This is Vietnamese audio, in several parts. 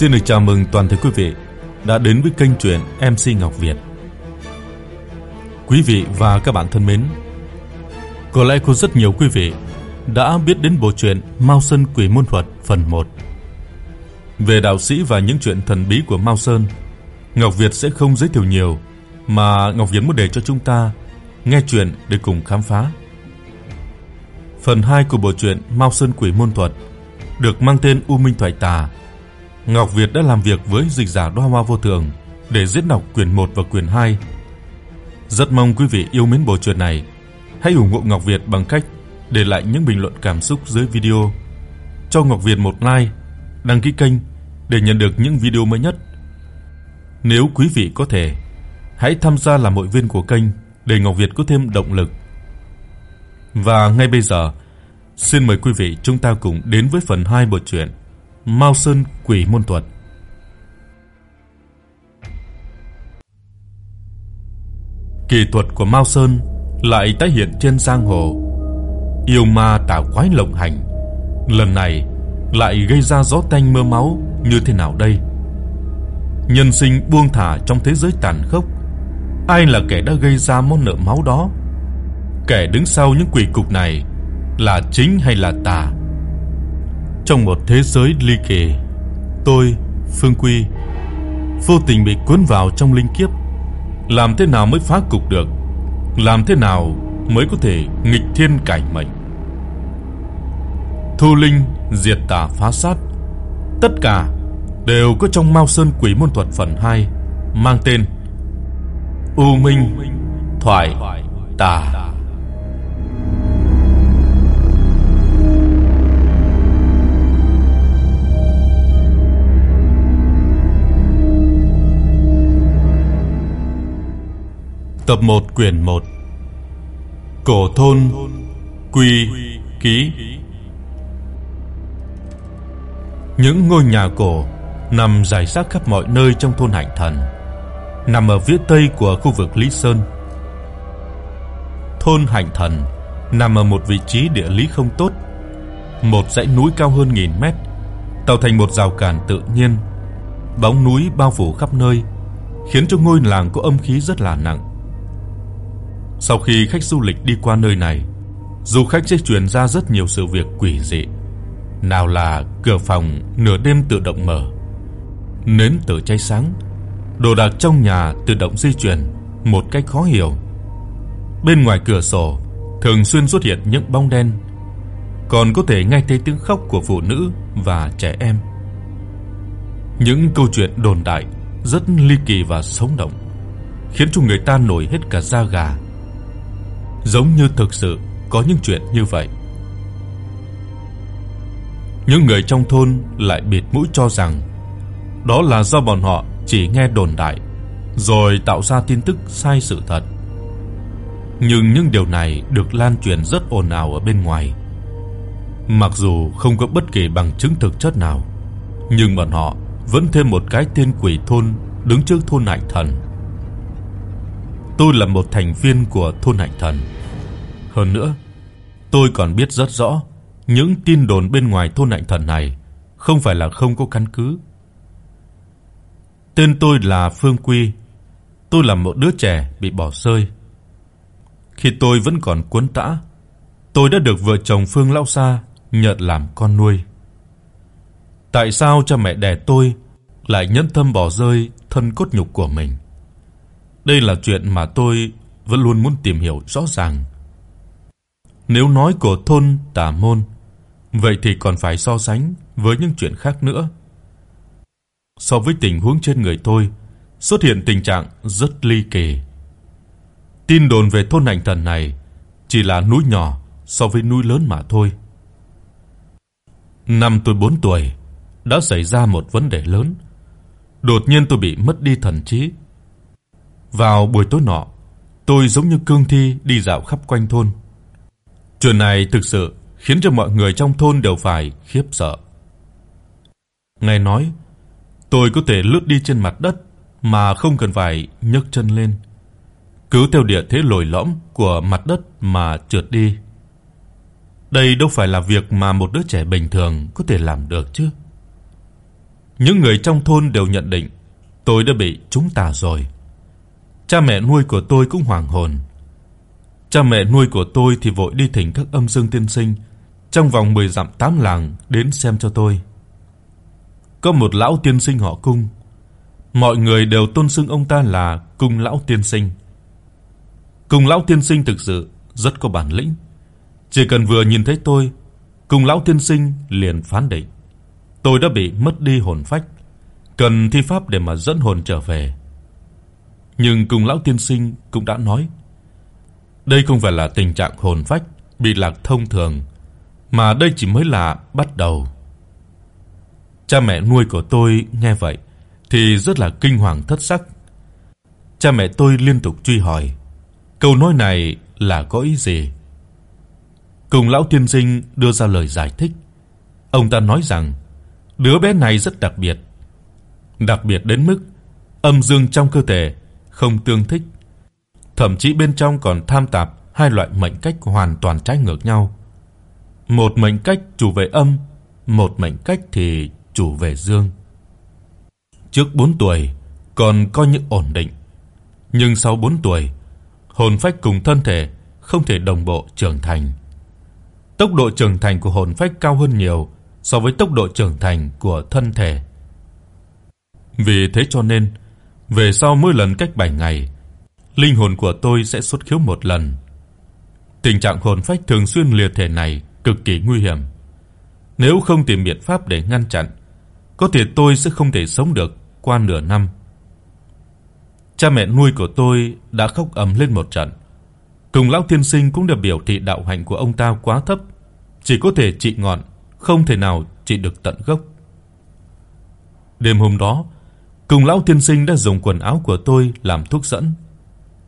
Xin được chào mừng toàn thể quý vị đã đến với kênh truyện MC Ngọc Việt. Quý vị và các bạn thân mến, có lẽ có rất nhiều quý vị đã biết đến bộ truyện Mao Sơn Quỷ Môn Thuật phần 1. Về đạo sĩ và những chuyện thần bí của Mao Sơn, Ngọc Việt sẽ không giới thiệu nhiều mà Ngọc Việt muốn để cho chúng ta nghe chuyện để cùng khám phá. Phần 2 của bộ truyện Mao Sơn Quỷ Môn Thuật được mang tên U Minh Thoại Tà. Ngọc Việt đã làm việc với dịch giả Đoa Hoa Vô Thường để diễn đọc quyển 1 và quyển 2. Rất mong quý vị yêu mến bộ truyện này. Hãy ủng hộ Ngọc Việt bằng cách để lại những bình luận cảm xúc dưới video, cho Ngọc Việt một like, đăng ký kênh để nhận được những video mới nhất. Nếu quý vị có thể, hãy tham gia làm hội viên của kênh để Ngọc Việt có thêm động lực. Và ngay bây giờ, xin mời quý vị chúng ta cùng đến với phần 2 bộ truyện Mao Sơn Quỷ Môn Thuật. Kỳ thuật của Mao Sơn lại tái hiện trên giang hồ. Yêu ma tà quái lộng hành, lần này lại gây ra gió tanh mưa máu như thế nào đây? Nhân sinh buông thả trong thế giới tàn khốc, ai là kẻ đã gây ra món nợ máu đó? Kẻ đứng sau những quỷ cục này là chính hay là tà? Trong một thế giới ly kỳ, tôi, Phương Quy, vô tình bị cuốn vào trong linh kiếp. Làm thế nào mới phá cục được? Làm thế nào mới có thể nghịch thiên cải mệnh? Thu linh, diệt tà phá sát, tất cả đều có trong Mao Sơn Quỷ môn thuật phần 2 mang tên U Minh Thoại Tà. Tập 1 quyển 1 Cổ thôn Quy Ký Những ngôi nhà cổ nằm rải rác khắp mọi nơi trong thôn Hạnh Thần, nằm ở phía tây của khu vực Lý Sơn. Thôn Hạnh Thần nằm ở một vị trí địa lý không tốt, một dãy núi cao hơn nghìn mét, tạo thành một rào cản tự nhiên. Bóng núi bao phủ khắp nơi, khiến cho ngôi làng có âm khí rất là nặng. Sau khi khách du lịch đi qua nơi này, du khách sẽ truyền ra rất nhiều sự việc quỷ dị. Nào là cửa phòng nửa đêm tự động mở, nến tự cháy sáng, đồ đạc trong nhà tự động di chuyển một cách khó hiểu. Bên ngoài cửa sổ thường xuyên xuất hiện những bóng đen, còn có thể nghe thấy tiếng khóc của phụ nữ và trẻ em. Những câu chuyện đồn đại rất ly kỳ và sống động, khiến cho người ta nổi hết cả da gà giống như thực sự có những chuyện như vậy. Những người trong thôn lại bịt mũi cho rằng đó là do bọn họ chỉ nghe đồn đại rồi tạo ra tin tức sai sự thật. Nhưng những điều này được lan truyền rất ồn ào ở bên ngoài. Mặc dù không có bất kỳ bằng chứng thực chất nào, nhưng bọn họ vẫn thêm một cái tên quỷ thôn đứng trước thôn Hạnh Thần tôi là một thành viên của thôn Hạnh Thần. Hơn nữa, tôi còn biết rất rõ những tin đồn bên ngoài thôn Hạnh Thần này không phải là không có căn cứ. Tên tôi là Phương Quy. Tôi là một đứa trẻ bị bỏ rơi. Khi tôi vẫn còn cuốn tã, tôi đã được vợ chồng Phương lão xa nhận làm con nuôi. Tại sao cha mẹ đẻ tôi lại nhẫn tâm bỏ rơi thân cốt nhục của mình? Đây là chuyện mà tôi vẫn luôn muốn tìm hiểu rõ ràng. Nếu nói của thôn Tà Môn, vậy thì còn phải so sánh với những chuyện khác nữa. So với tình huống trên người tôi, xuất hiện tình trạng rất ly kỳ. Tin đồn về thôn Hành Thần này chỉ là núi nhỏ so với núi lớn mà thôi. Năm tôi 4 tuổi, đã xảy ra một vấn đề lớn. Đột nhiên tôi bị mất đi thần trí. Vào buổi tối nọ, tôi giống như cương thi đi dạo khắp quanh thôn. Chuyện này thực sự khiến cho mọi người trong thôn đều phải khiếp sợ. Nghe nói, tôi có thể lướt đi trên mặt đất mà không cần phải nhấc chân lên, cứ theo địa thế lồi lõm của mặt đất mà trượt đi. Đây đâu phải là việc mà một đứa trẻ bình thường có thể làm được chứ. những người trong thôn đều nhận định tôi đã bị trúng tà rồi. Cha mẹ nuôi của tôi cũng hoảng hồn. Cha mẹ nuôi của tôi thì vội đi thỉnh các âm dương tiên sinh trong vòng 10 dặm tám làng đến xem cho tôi. Có một lão tiên sinh họ Cung, mọi người đều tôn xưng ông ta là Cung lão tiên sinh. Cung lão tiên sinh thực sự rất có bản lĩnh. Chỉ cần vừa nhìn thấy tôi, Cung lão tiên sinh liền phán định tôi đã bị mất đi hồn phách, cần thi pháp để mà dẫn hồn trở về. Nhưng cùng lão tiên sinh cũng đã nói, đây không phải là tình trạng hồn phách bị lạc thông thường, mà đây chỉ mới là bắt đầu. Cha mẹ nuôi của tôi nghe vậy thì rất là kinh hoàng thất sắc. Cha mẹ tôi liên tục truy hỏi, câu nói này là có ý gì? Cùng lão tiên sinh đưa ra lời giải thích. Ông ta nói rằng đứa bé này rất đặc biệt, đặc biệt đến mức âm dương trong cơ thể không tương thích, thậm chí bên trong còn tham tạp hai loại mệnh cách hoàn toàn trái ngược nhau. Một mệnh cách chủ về âm, một mệnh cách thì chủ về dương. Trước 4 tuổi còn coi như ổn định, nhưng sau 4 tuổi, hồn phách cùng thân thể không thể đồng bộ trưởng thành. Tốc độ trưởng thành của hồn phách cao hơn nhiều so với tốc độ trưởng thành của thân thể. Vì thế cho nên, về sau mỗi lần cách 7 ngày, linh hồn của tôi sẽ xuất khiếu một lần. Tình trạng hồn phách thường xuyên liệt thể này cực kỳ nguy hiểm. Nếu không tìm biện pháp để ngăn chặn, có thể tôi sẽ không thể sống được qua nửa năm. Cha mẹ nuôi của tôi đã khóc ầm lên một trận. Cùng lão tiên sinh cũng đã biểu thị đạo hạnh của ông ta quá thấp, chỉ có thể trị ngọn, không thể nào trị được tận gốc. Đêm hôm đó, cùng lão tiên sinh đã dùng quần áo của tôi làm thuốc dẫn.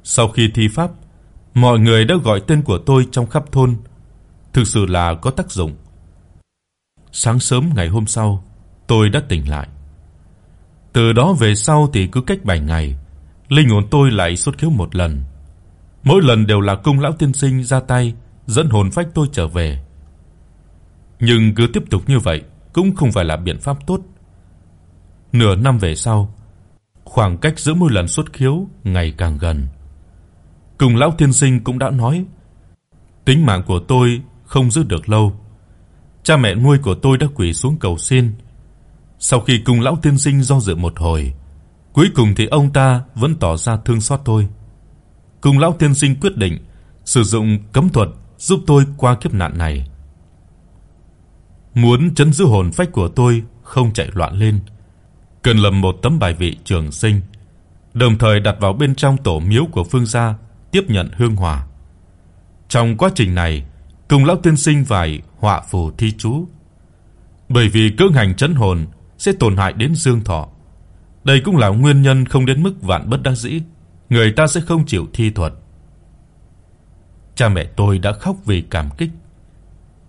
Sau khi thi pháp, mọi người đã gọi tên của tôi trong khắp thôn, thực sự là có tác dụng. Sáng sớm ngày hôm sau, tôi đã tỉnh lại. Từ đó về sau thì cứ cách 7 ngày, linh hồn tôi lại xuất khiếu một lần. Mỗi lần đều là cung lão tiên sinh ra tay dẫn hồn phách tôi trở về. Nhưng cứ tiếp tục như vậy cũng không phải là biện pháp tốt. Nửa năm về sau, khoảng cách giữa mỗi lần xuất khiếu ngày càng gần. Cùng lão tiên sinh cũng đã nói, tính mạng của tôi không giữ được lâu. Cha mẹ nuôi của tôi đã quỳ xuống cầu xin. Sau khi cùng lão tiên sinh do dự một hồi, cuối cùng thì ông ta vẫn tỏ ra thương xót tôi. Cùng lão tiên sinh quyết định sử dụng cấm thuật giúp tôi qua kiếp nạn này. Muốn trấn giữ hồn phách của tôi không chạy loạn lên, cần lầm một tấm bài vị trường sinh, đồng thời đặt vào bên trong tổ miếu của Phương gia tiếp nhận hương hỏa. Trong quá trình này, cùng lão tiên sinh vài họa phù thi chú. Bởi vì cưỡng hành trấn hồn sẽ tổn hại đến dương thọ. Đây cũng là nguyên nhân không đến mức vạn bất đắc dĩ, người ta sẽ không chịu thi thuật. Cha mẹ tôi đã khóc vì cảm kích.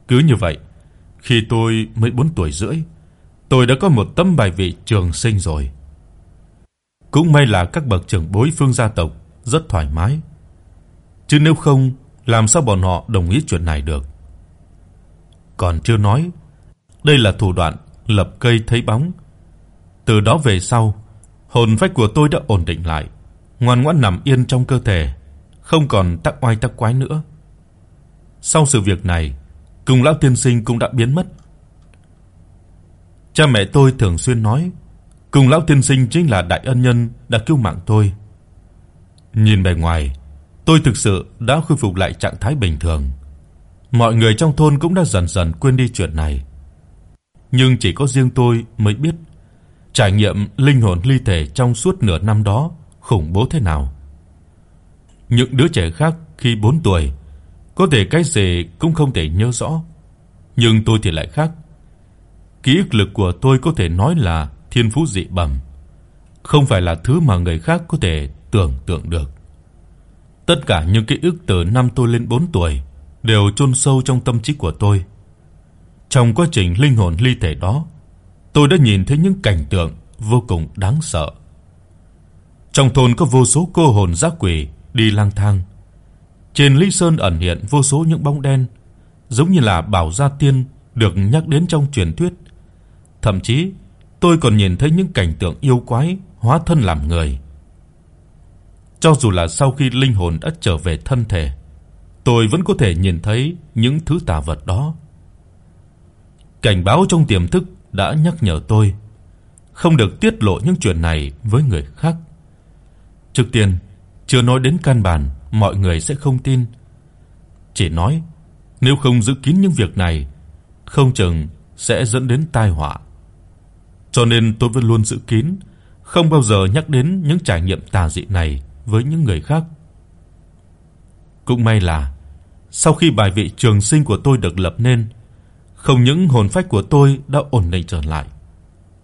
Cứ như vậy, khi tôi mới 4 tuổi rưỡi, tôi đã có một tấm bài vị trường sinh rồi. Cũng may là các bậc trưởng bối phương gia tộc rất thoải mái. Chứ nếu không, làm sao bọn họ đồng ý chuyện này được. Còn chưa nói, đây là thủ đoạn lập cây thấy bóng. Từ đó về sau, hồn phách của tôi đã ổn định lại, ngoan ngoãn nằm yên trong cơ thể, không còn tắc oai tắc quái nữa. Sau sự việc này, cùng lão tiên sinh cũng đã biến mất. Cha mẹ tôi thường xuyên nói, cùng lão tiên sinh chính là đại ân nhân đã cứu mạng tôi. Nhìn bề ngoài, tôi thực sự đã khôi phục lại trạng thái bình thường. Mọi người trong thôn cũng đã dần dần quên đi chuyện này. Nhưng chỉ có riêng tôi mới biết trải nghiệm linh hồn ly thể trong suốt nửa năm đó khủng bố thế nào. Những đứa trẻ khác khi 4 tuổi có thể cái gì cũng không thể nhớ rõ, nhưng tôi thì lại khác. Ký ức lực của tôi có thể nói là thiên phú dị bẩm, không phải là thứ mà người khác có thể tưởng tượng được. Tất cả những ký ức từ năm tôi lên 4 tuổi đều chôn sâu trong tâm trí của tôi. Trong quá trình linh hồn ly thể đó, tôi đã nhìn thấy những cảnh tượng vô cùng đáng sợ. Trong thôn có vô số cô hồn dã quỷ đi lang thang. Trên Lý Sơn ẩn hiện vô số những bóng đen, giống như là bảo gia tiên được nhắc đến trong truyền thuyết. Thậm chí, tôi còn nhìn thấy những cảnh tượng yêu quái hóa thân làm người. Cho dù là sau khi linh hồn đã trở về thân thể, tôi vẫn có thể nhìn thấy những thứ tà vật đó. Cảnh báo trong tiềm thức đã nhắc nhở tôi không được tiết lộ những chuyện này với người khác. Trước tiên, chưa nói đến căn bản, mọi người sẽ không tin. Chỉ nói nếu không giữ kín những việc này, không chừng sẽ dẫn đến tai họa. Cho nên tôi vẫn luôn giữ kín, không bao giờ nhắc đến những trải nghiệm tà dị này với những người khác. Cũng may là sau khi bài vị trường sinh của tôi được lập nên, không những hồn phách của tôi đã ổn định trở lại,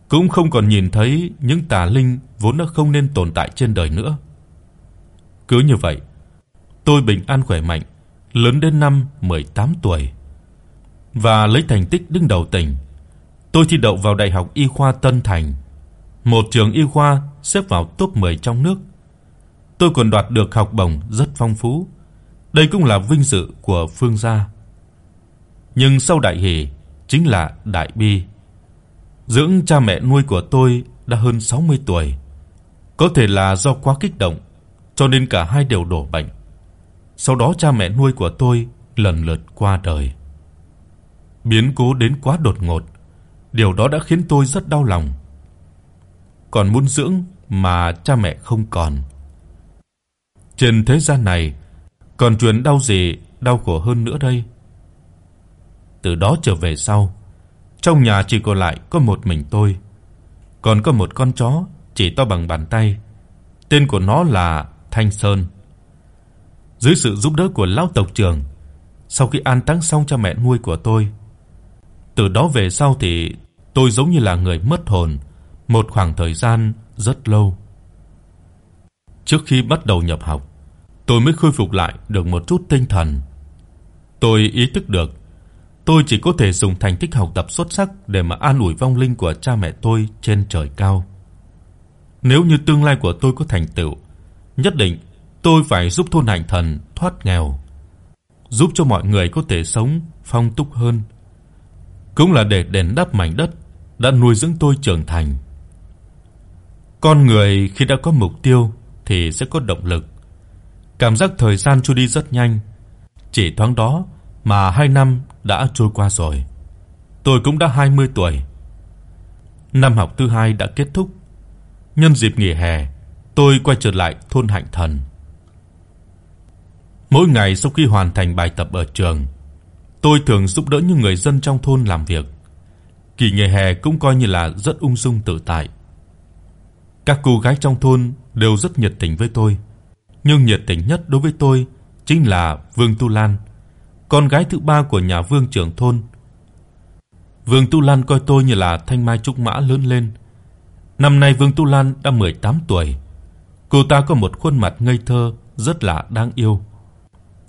cũng không còn nhìn thấy những tà linh vốn đã không nên tồn tại trên đời nữa. Cứ như vậy, tôi bình an khỏe mạnh, lớn đến năm 18 tuổi và lấy thành tích đứng đầu tỉnh. Tôi thi đậu vào Đại học Y khoa Tân Thành, một trường y khoa xếp vào top 10 trong nước. Tôi còn đoạt được học bổng rất phong phú. Đây cũng là vinh dự của Phương gia. Nhưng sau đại hỷ chính là đại bi. Dưỡng cha mẹ nuôi của tôi đã hơn 60 tuổi. Có thể là do quá kích động, cho nên cả hai đều đổ bệnh. Sau đó cha mẹ nuôi của tôi lần lượt qua đời. Biến cố đến quá đột ngột, điều đó đã khiến tôi rất đau lòng. Còn muốn dưỡng mà cha mẹ không còn. Trên thế gian này còn chuyện đau gì đau khổ hơn nữa đây. Từ đó trở về sau, trong nhà chỉ còn lại có một mình tôi, còn có một con chó chỉ to bằng bàn tay. Tên của nó là Thanh Sơn. Dưới sự giúp đỡ của lão tộc trưởng, sau khi an táng xong cha mẹ nuôi của tôi, từ đó về sau thì tôi giống như là người mất hồn một khoảng thời gian rất lâu. Trước khi bắt đầu nhập học, tôi mới khôi phục lại được một chút tinh thần. Tôi ý thức được tôi chỉ có thể dùng thành tích học tập xuất sắc để mà an ủi vong linh của cha mẹ tôi trên trời cao. Nếu như tương lai của tôi có thành tựu, nhất định tôi phải giúp thôn Hành Thần thoát nghèo, giúp cho mọi người có thể sống phong túc hơn. Cũng là để đền đáp mảnh đất đã nuôi dưỡng tôi trưởng thành. Con người khi đã có mục tiêu thì sẽ có động lực. Cảm giác thời gian trôi đi rất nhanh, chỉ thoáng đó mà 2 năm đã trôi qua rồi. Tôi cũng đã 20 tuổi. Năm học thứ hai đã kết thúc. Nhân dịp nghỉ hè, tôi quay trở lại thôn Hạnh Thần. Mỗi ngày sau khi hoàn thành bài tập ở trường, tôi thường giúp đỡ những người dân trong thôn làm việc. Kỳ nghỉ hè cũng coi như là rất ung dung tự tại. Các cô gái trong thôn đều rất nhiệt tình với tôi, nhưng nhiệt tình nhất đối với tôi chính là Vương Tu Lan, con gái thứ ba của nhà Vương trưởng thôn. Vương Tu Lan coi tôi như là thanh mai trúc mã lớn lên. Năm nay Vương Tu Lan đã 18 tuổi. Cô ta có một khuôn mặt ngây thơ rất là đáng yêu.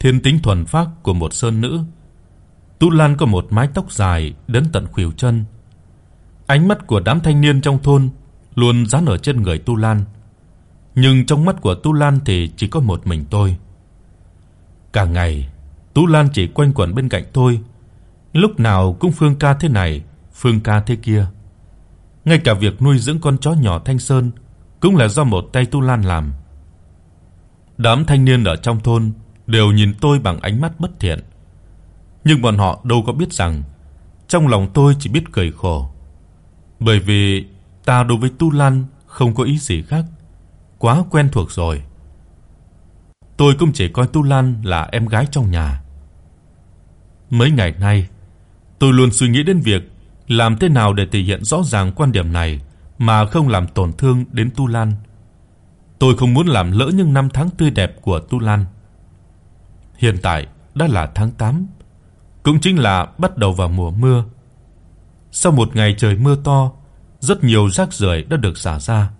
Thiên tính thuần phác của một sơn nữ. Tu Lan có một mái tóc dài đến tận khuỷu chân. Ánh mắt của đám thanh niên trong thôn luôn dán ở trên người Tu Lan. Nhưng trong mắt của Tu Lan thì chỉ có một mình tôi. Cả ngày, Tu Lan chỉ quanh quẩn bên cạnh tôi, lúc nào cũng Phương ca thế này, Phương ca thế kia. Ngay cả việc nuôi dưỡng con chó nhỏ Thanh Sơn cũng là do một tay Tu Lan làm. Đám thanh niên ở trong thôn đều nhìn tôi bằng ánh mắt bất thiện. Nhưng bọn họ đâu có biết rằng trong lòng tôi chỉ biết cười khổ. Bởi vì ta đối với Tu Lan không có ý gì khác, quá quen thuộc rồi. Tôi cũng chỉ coi Tu Lan là em gái trong nhà. Mấy ngày nay, tôi luôn suy nghĩ đến việc làm thế nào để thể hiện rõ ràng quan điểm này mà không làm tổn thương đến Tu Lan. Tôi không muốn làm lỡ những năm tháng tươi đẹp của Tu Lan. Hiện tại đã là tháng 8, cũng chính là bắt đầu vào mùa mưa. Sau một ngày trời mưa to, rất nhiều rác rưởi đã được xả ra,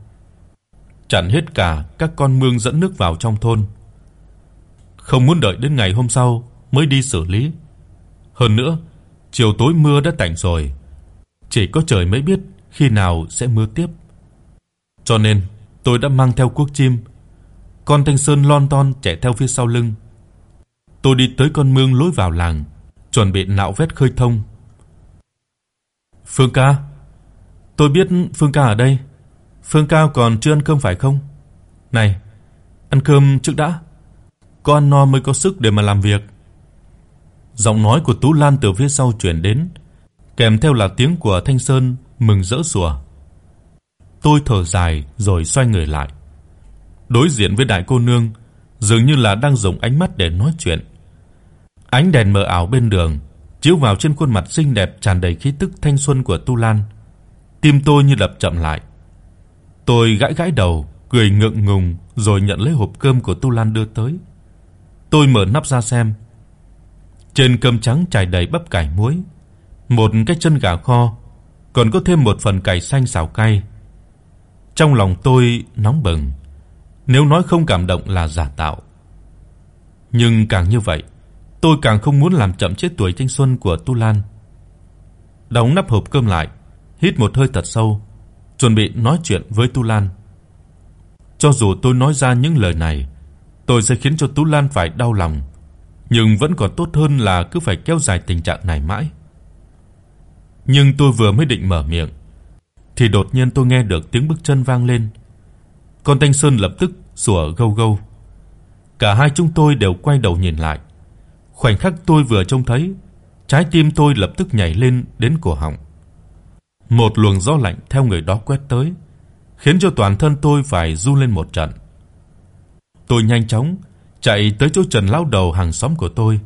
chặn hết cả các con mương dẫn nước vào trong thôn. Không muốn đợi đến ngày hôm sau mới đi xử lý. Hơn nữa, chiều tối mưa đã tạnh rồi, chỉ có trời mới biết khi nào sẽ mưa tiếp. Cho nên, tôi đã mang theo cuốc chim. Con Thanh Sơn lon ton chạy theo phía sau lưng. Tôi đi tới con mương lối vào làng, chuẩn bị nạo vét khơi thông. "Phương ca, Tôi biết Phương ca ở đây. Phương ca còn chưa ăn cơm phải không? Này, ăn cơm trước đã. Có ăn no mới có sức để mà làm việc. Giọng nói của Tú Lan từ phía sau truyền đến, kèm theo là tiếng của Thanh Sơn mừng rỡ sủa. Tôi thở dài rồi xoay người lại. Đối diện với đại cô nương, dường như là đang dùng ánh mắt để nói chuyện. Ánh đèn mờ ảo bên đường chiếu vào trên khuôn mặt xinh đẹp tràn đầy khí tức thanh xuân của Tu Lan. Tim tôi như đập chậm lại. Tôi gãi gãi đầu, cười ngượng ngùng rồi nhận lấy hộp cơm của Tu Lan đưa tới. Tôi mở nắp ra xem. Trên cơm trắng trải đầy bắp cải muối, một cái chân gà kho, còn có thêm một phần cải xanh xào cay. Trong lòng tôi nóng bừng, nếu nói không cảm động là giả tạo. Nhưng càng như vậy, tôi càng không muốn làm chậm chết tuổi thanh xuân của Tu Lan. Đóng nắp hộp cơm lại, hít một hơi thật sâu, chuẩn bị nói chuyện với Tu Lan. Cho dù tôi nói ra những lời này, tôi sẽ khiến cho Tu Lan phải đau lòng, nhưng vẫn còn tốt hơn là cứ phải kéo dài tình trạng này mãi. Nhưng tôi vừa mới định mở miệng thì đột nhiên tôi nghe được tiếng bước chân vang lên. Con Thanh Sơn lập tức sủa gâu gâu. Cả hai chúng tôi đều quay đầu nhìn lại. Khoảnh khắc tôi vừa trông thấy, trái tim tôi lập tức nhảy lên đến cổ họng. Một luồng gió lạnh theo người đó quét tới, khiến cho toàn thân tôi phải run lên một trận. Tôi nhanh chóng chạy tới chỗ Trần lão đầu hàng xóm của tôi.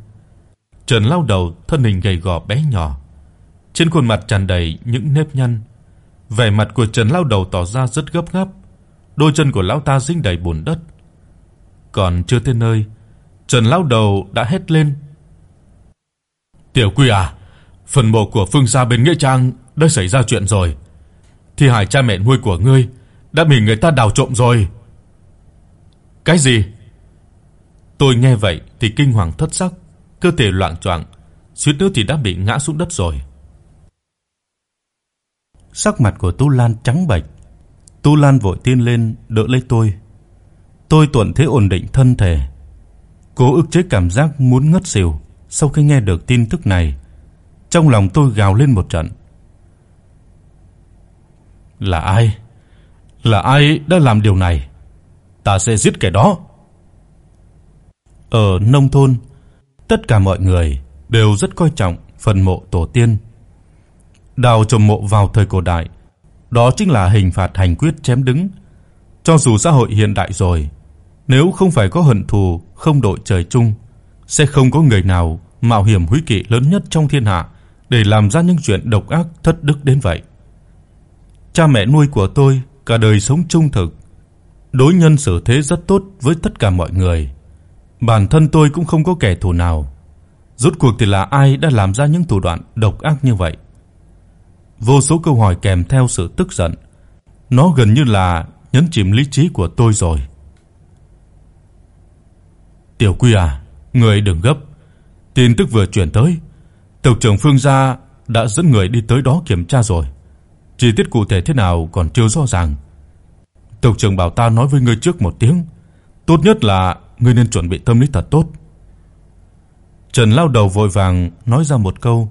Trần lão đầu thân hình gầy gò bé nhỏ, trên khuôn mặt tràn đầy những nếp nhăn. Vẻ mặt của Trần lão đầu tỏ ra rất gấp gáp, đôi chân của lão ta dính đầy bùn đất. Còn chưa tới nơi, Trần lão đầu đã hét lên: "Tiểu Quy à, phần mộ của Phương gia bên nghĩa trang đã xảy ra chuyện rồi. Thi hài cha mẹ nuôi của ngươi đã bị người ta đào trộm rồi." "Cái gì?" Tôi nghe vậy thì kinh hoàng thất sắc, cơ thể loạng choạng, suýt nữa thì đã bị ngã xuống đất rồi. Sắc mặt của Tu Lan trắng bệch. Tu Lan vội tiến lên đỡ lấy tôi. Tôi tuần thế ổn định thân thể, cố ức chế cảm giác muốn ngất xỉu sau khi nghe được tin tức này. Trong lòng tôi gào lên một trận. Là ai? Là ai đã làm điều này? Ta sẽ giết kẻ đó. Ở nông thôn, tất cả mọi người đều rất coi trọng phần mộ tổ tiên. Đào trộm mộ vào thời cổ đại, đó chính là hình phạt hành quyết chém đứng. Cho dù xã hội hiện đại rồi, nếu không phải có hận thù không đội trời chung, sẽ không có người nào mạo hiểm húy kỵ lớn nhất trong thiên hạ để làm ra những chuyện độc ác thất đức đến vậy. Cha mẹ nuôi của tôi cả đời sống trung thực, đối nhân xử thế rất tốt với tất cả mọi người. Bản thân tôi cũng không có kẻ thù nào. Rốt cuộc thì là ai đã làm ra những thủ đoạn độc ác như vậy? Vô số câu hỏi kèm theo sự tức giận, nó gần như là nhấn chìm lý trí của tôi rồi. Tiểu Quy à, người đừng gấp. Tin tức vừa truyền tới, tộc trưởng Phương gia đã dẫn người đi tới đó kiểm tra rồi. Chi tiết cụ thể thế nào còn chưa rõ ràng. Tộc trưởng bảo ta nói với ngươi trước một tiếng, tốt nhất là ngươi nên chuẩn bị tâm lý thật tốt. Trần lao đầu vội vàng nói ra một câu.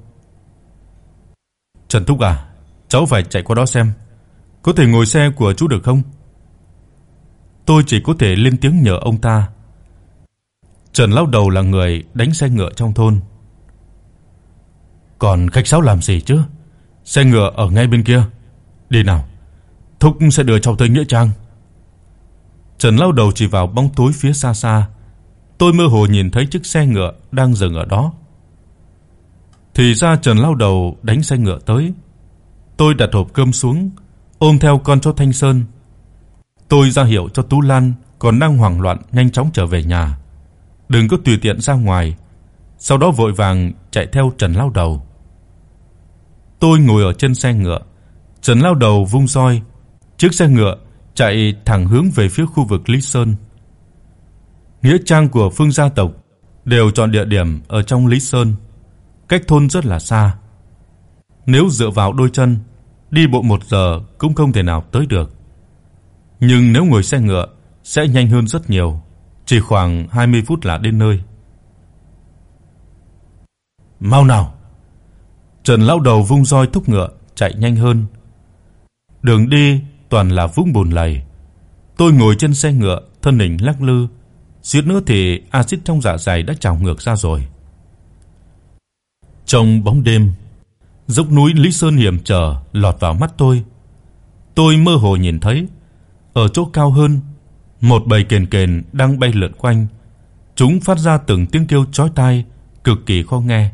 Trần Thúc à, cháu phải chạy qua đó xem, có thể ngồi xe của chú được không? Tôi chỉ có thể lên tiếng nhờ ông ta. Trần lao đầu là người đánh xe ngựa trong thôn. Còn khách sáo làm gì chứ? Xe ngựa ở ngay bên kia. Đi nào. Thúc sẽ đưa cháu tới nghĩa trang. Trần lao đầu chỉ vào bóng tối phía xa xa. Tôi mơ hồ nhìn thấy chiếc xe ngựa đang dừng ở đó. Thì ra Trần lao đầu đánh xe ngựa tới. Tôi đặt hộp cơm xuống, ôm theo con chó Thanh Sơn. Tôi ra hiệu cho Tú Lan còn đang hoảng loạn nhanh chóng trở về nhà. Đừng có tùy tiện ra ngoài. Sau đó vội vàng chạy theo Trần lao đầu. Tôi ngồi ở trên xe ngựa, Trần lao đầu vung roi, chiếc xe ngựa chạy thẳng hướng về phía khu vực Lý Sơn. Nghĩa trang của Phương gia tộc đều chọn địa điểm ở trong Lý Sơn, cách thôn rất là xa. Nếu dựa vào đôi chân, đi bộ 1 giờ cũng không thể nào tới được. Nhưng nếu ngồi xe ngựa sẽ nhanh hơn rất nhiều, chỉ khoảng 20 phút là đến nơi. Mau nào. Trần lão đầu vung roi thúc ngựa chạy nhanh hơn. Đường đi toàn là vũng bùn lầy. Tôi ngồi trên xe ngựa, thân hình lắc lư, suýt nữa thì axit trong dạ dày đã trào ngược ra rồi. Trong bóng đêm, dốc núi Lý Sơn hiểm trở lọt vào mắt tôi. Tôi mơ hồ nhìn thấy ở chỗ cao hơn, một bầy kền kền đang bay lượn quanh. Chúng phát ra từng tiếng kêu chói tai, cực kỳ khó nghe,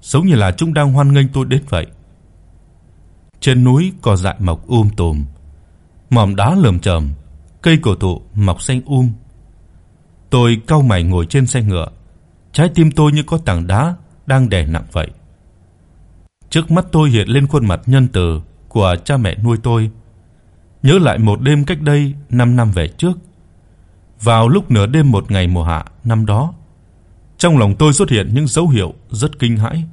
giống như là chúng đang hoan nghênh tôi đến vậy. Trên núi cỏ dại mọc um tùm, mỏm đá lởm chởm, cây cổ thụ mọc xanh um. Tôi cau mày ngồi trên xe ngựa, trái tim tôi như có tảng đá đang đè nặng vậy. Trước mắt tôi hiện lên khuôn mặt nhân từ của cha mẹ nuôi tôi. Nhớ lại một đêm cách đây 5 năm về trước, vào lúc nửa đêm một ngày mùa hạ năm đó, trong lòng tôi xuất hiện những dấu hiệu rất kinh hãi.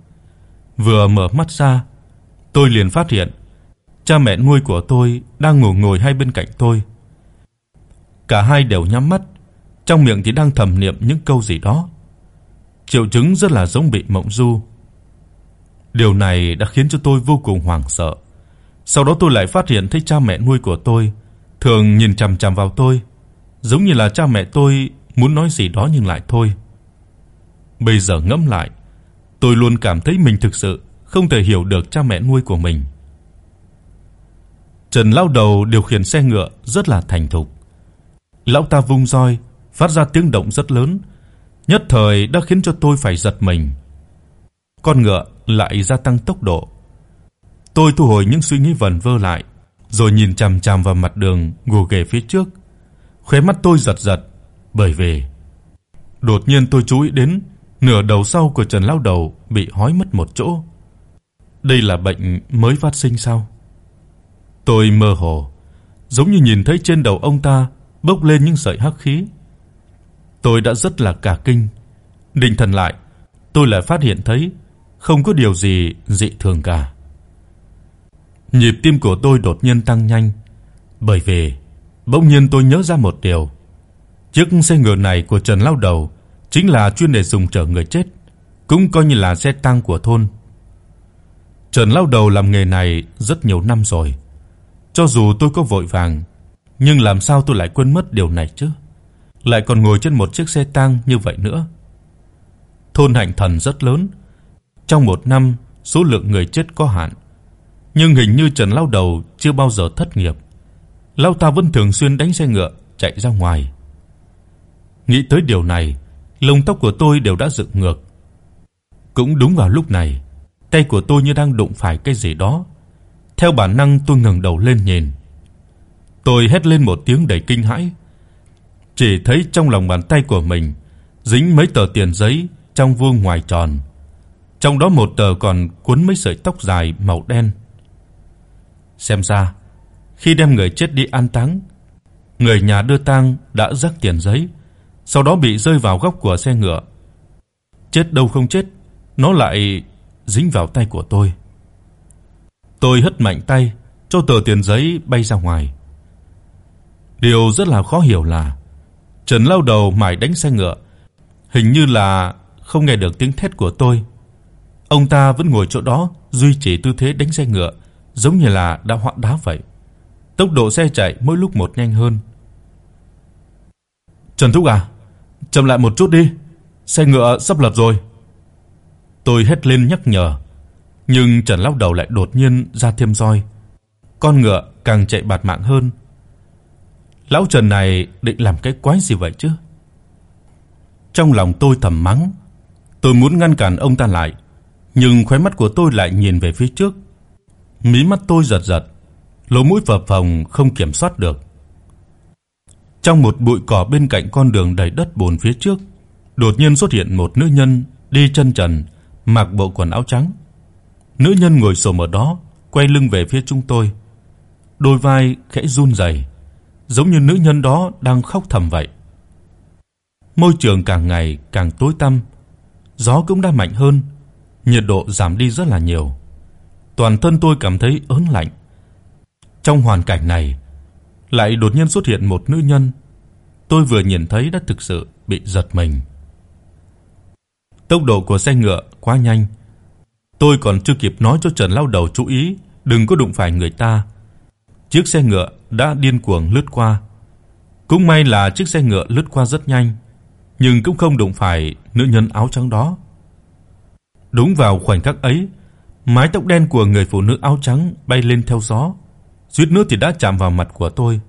Vừa mở mắt ra, tôi liền phát hiện cha mẹ nuôi của tôi đang ngủ ngồi hai bên cạnh tôi. Cả hai đều nhắm mắt, trong miệng thì đang thầm niệm những câu gì đó. Triệu chứng rất là giống bị mộng du. Điều này đã khiến cho tôi vô cùng hoảng sợ. Sau đó tôi lại phát hiện thấy cha mẹ nuôi của tôi thường nhìn chằm chằm vào tôi, giống như là cha mẹ tôi muốn nói gì đó nhưng lại thôi. Bây giờ ngẫm lại, tôi luôn cảm thấy mình thực sự không thể hiểu được cha mẹ nuôi của mình. Trần lão đầu điều khiển xe ngựa rất là thành thục. Lão ta vung roi, phát ra tiếng động rất lớn, nhất thời đã khiến cho tôi phải giật mình. Con ngựa lại gia tăng tốc độ. Tôi thu hồi những suy nghĩ vẩn vơ lại, rồi nhìn chằm chằm vào mặt đường gồ ghề phía trước. Khóe mắt tôi giật giật, bởi vì đột nhiên tôi chú ý đến nửa đầu sau của Trần lão đầu bị hói mất một chỗ. Đây là bệnh mới phát sinh sao? Tôi mơ hồ, giống như nhìn thấy trên đầu ông ta bốc lên những sợi hắc khí. Tôi đã rất là cả kinh. Định thần lại, tôi lại phát hiện thấy không có điều gì dị thường cả. Nhịp tim của tôi đột nhiên tăng nhanh, bởi vì bỗng nhiên tôi nhớ ra một điều. Chiếc xe ngựa này của Trần lao đầu chính là chuyên để dùng chở người chết, cũng coi như là xe tang của thôn. Trần lao đầu làm nghề này rất nhiều năm rồi. Cho dù tôi có vội vàng, nhưng làm sao tôi lại quên mất điều này chứ? Lại còn ngồi trên một chiếc xe tang như vậy nữa. Thôn Hạnh Thần rất lớn, trong một năm số lượng người chết có hạn, nhưng hình như Trần lao đầu chưa bao giờ thất nghiệp. Lão ta vẫn thường xuyên đánh xe ngựa chạy ra ngoài. Nghĩ tới điều này, lông tóc của tôi đều đã dựng ngược. Cũng đúng vào lúc này, tay của tôi như đang đụng phải cái gì đó. Theo bản năng tôi ngẩng đầu lên nhìn. Tôi hét lên một tiếng đầy kinh hãi. Chỉ thấy trong lòng bàn tay của mình dính mấy tờ tiền giấy trong vuông ngoài tròn. Trong đó một tờ còn cuốn mấy sợi tóc dài màu đen. Xem ra, khi đem người chết đi an táng, người nhà đưa tang đã rắc tiền giấy, sau đó bị rơi vào góc của xe ngựa. Chết đâu không chết, nó lại dính vào tay của tôi. Tôi hất mạnh tay, cho tờ tiền giấy bay ra ngoài. Điều rất là khó hiểu là Trần Lao Đầu mải đánh xe ngựa, hình như là không nghe được tiếng thét của tôi. Ông ta vẫn ngồi chỗ đó duy trì tư thế đánh xe ngựa, giống như là đã hóa đá vậy. Tốc độ xe chạy mỗi lúc một nhanh hơn. "Trần Thúc à, chậm lại một chút đi, xe ngựa sắp lật rồi." Tôi hét lên nhắc nhở, nhưng Trần lóc Đầu lại đột nhiên ra thêm roi. Con ngựa càng chạy bạt mạng hơn. Lão Trần này định làm cái quái gì vậy chứ? Trong lòng tôi thầm mắng, tôi muốn ngăn cản ông ta lại, nhưng khóe mắt của tôi lại nhìn về phía trước. Mí mắt tôi giật giật, lỗ mũi phập phồng không kiểm soát được. Trong một bụi cỏ bên cạnh con đường đầy đất bùn phía trước, đột nhiên xuất hiện một nữ nhân đi chân trần, mặc bộ quần áo trắng. Nữ nhân ngồi xổm ở đó, quay lưng về phía chúng tôi. Đôi vai khẽ run rẩy, giống như nữ nhân đó đang khóc thầm vậy. Môi trường càng ngày càng tối tăm, gió cũng đã mạnh hơn, nhiệt độ giảm đi rất là nhiều. Toàn thân tôi cảm thấy ớn lạnh. Trong hoàn cảnh này, lại đột nhiên xuất hiện một nữ nhân, tôi vừa nhìn thấy đã thực sự bị giật mình. Tốc độ của xe ngựa quá nhanh. Tôi còn chưa kịp nói cho Trần lao đầu chú ý, đừng có đụng phải người ta. chiếc xe ngựa đã điên cuồng lướt qua. Cũng may là chiếc xe ngựa lướt qua rất nhanh, nhưng cũng không đụng phải nữ nhân áo trắng đó. Đúng vào khoảnh khắc ấy, mái tóc đen của người phụ nữ áo trắng bay lên theo gió, suýt nữa thì đã chạm vào mặt của tôi.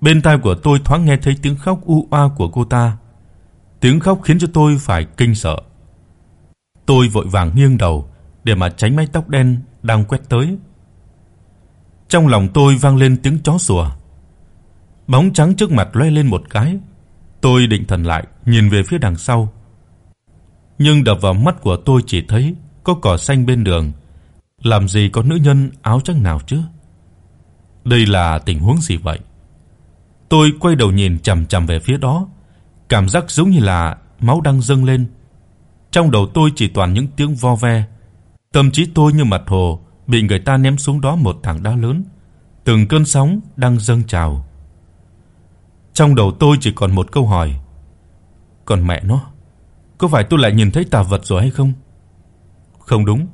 Bên tai của tôi thoáng nghe thấy tiếng khóc u oa của cô ta. Tiếng khóc khiến cho tôi phải kinh sợ. Tôi vội vàng nghiêng đầu để mà tránh mái tóc đen đang quét tới. Trong lòng tôi vang lên tiếng chó sủa. Bóng trắng trước mặt lóe lên một cái. Tôi định thần lại, nhìn về phía đằng sau. Nhưng đập vào mắt của tôi chỉ thấy có cỏ xanh bên đường, làm gì có nữ nhân áo trắng nào chứ? Đây là tình huống gì vậy? Tôi quay đầu nhìn chằm chằm về phía đó, cảm giác giống như là máu đang dâng lên. Trong đầu tôi chỉ toàn những tiếng vo ve, tâm trí tôi như mặt hồ bị người ta ném xuống đó một tảng đá lớn, từng cơn sóng đang dâng trào. Trong đầu tôi chỉ còn một câu hỏi. Còn mẹ nó, có phải tôi lại nhìn thấy tà vật rồi hay không? Không đúng.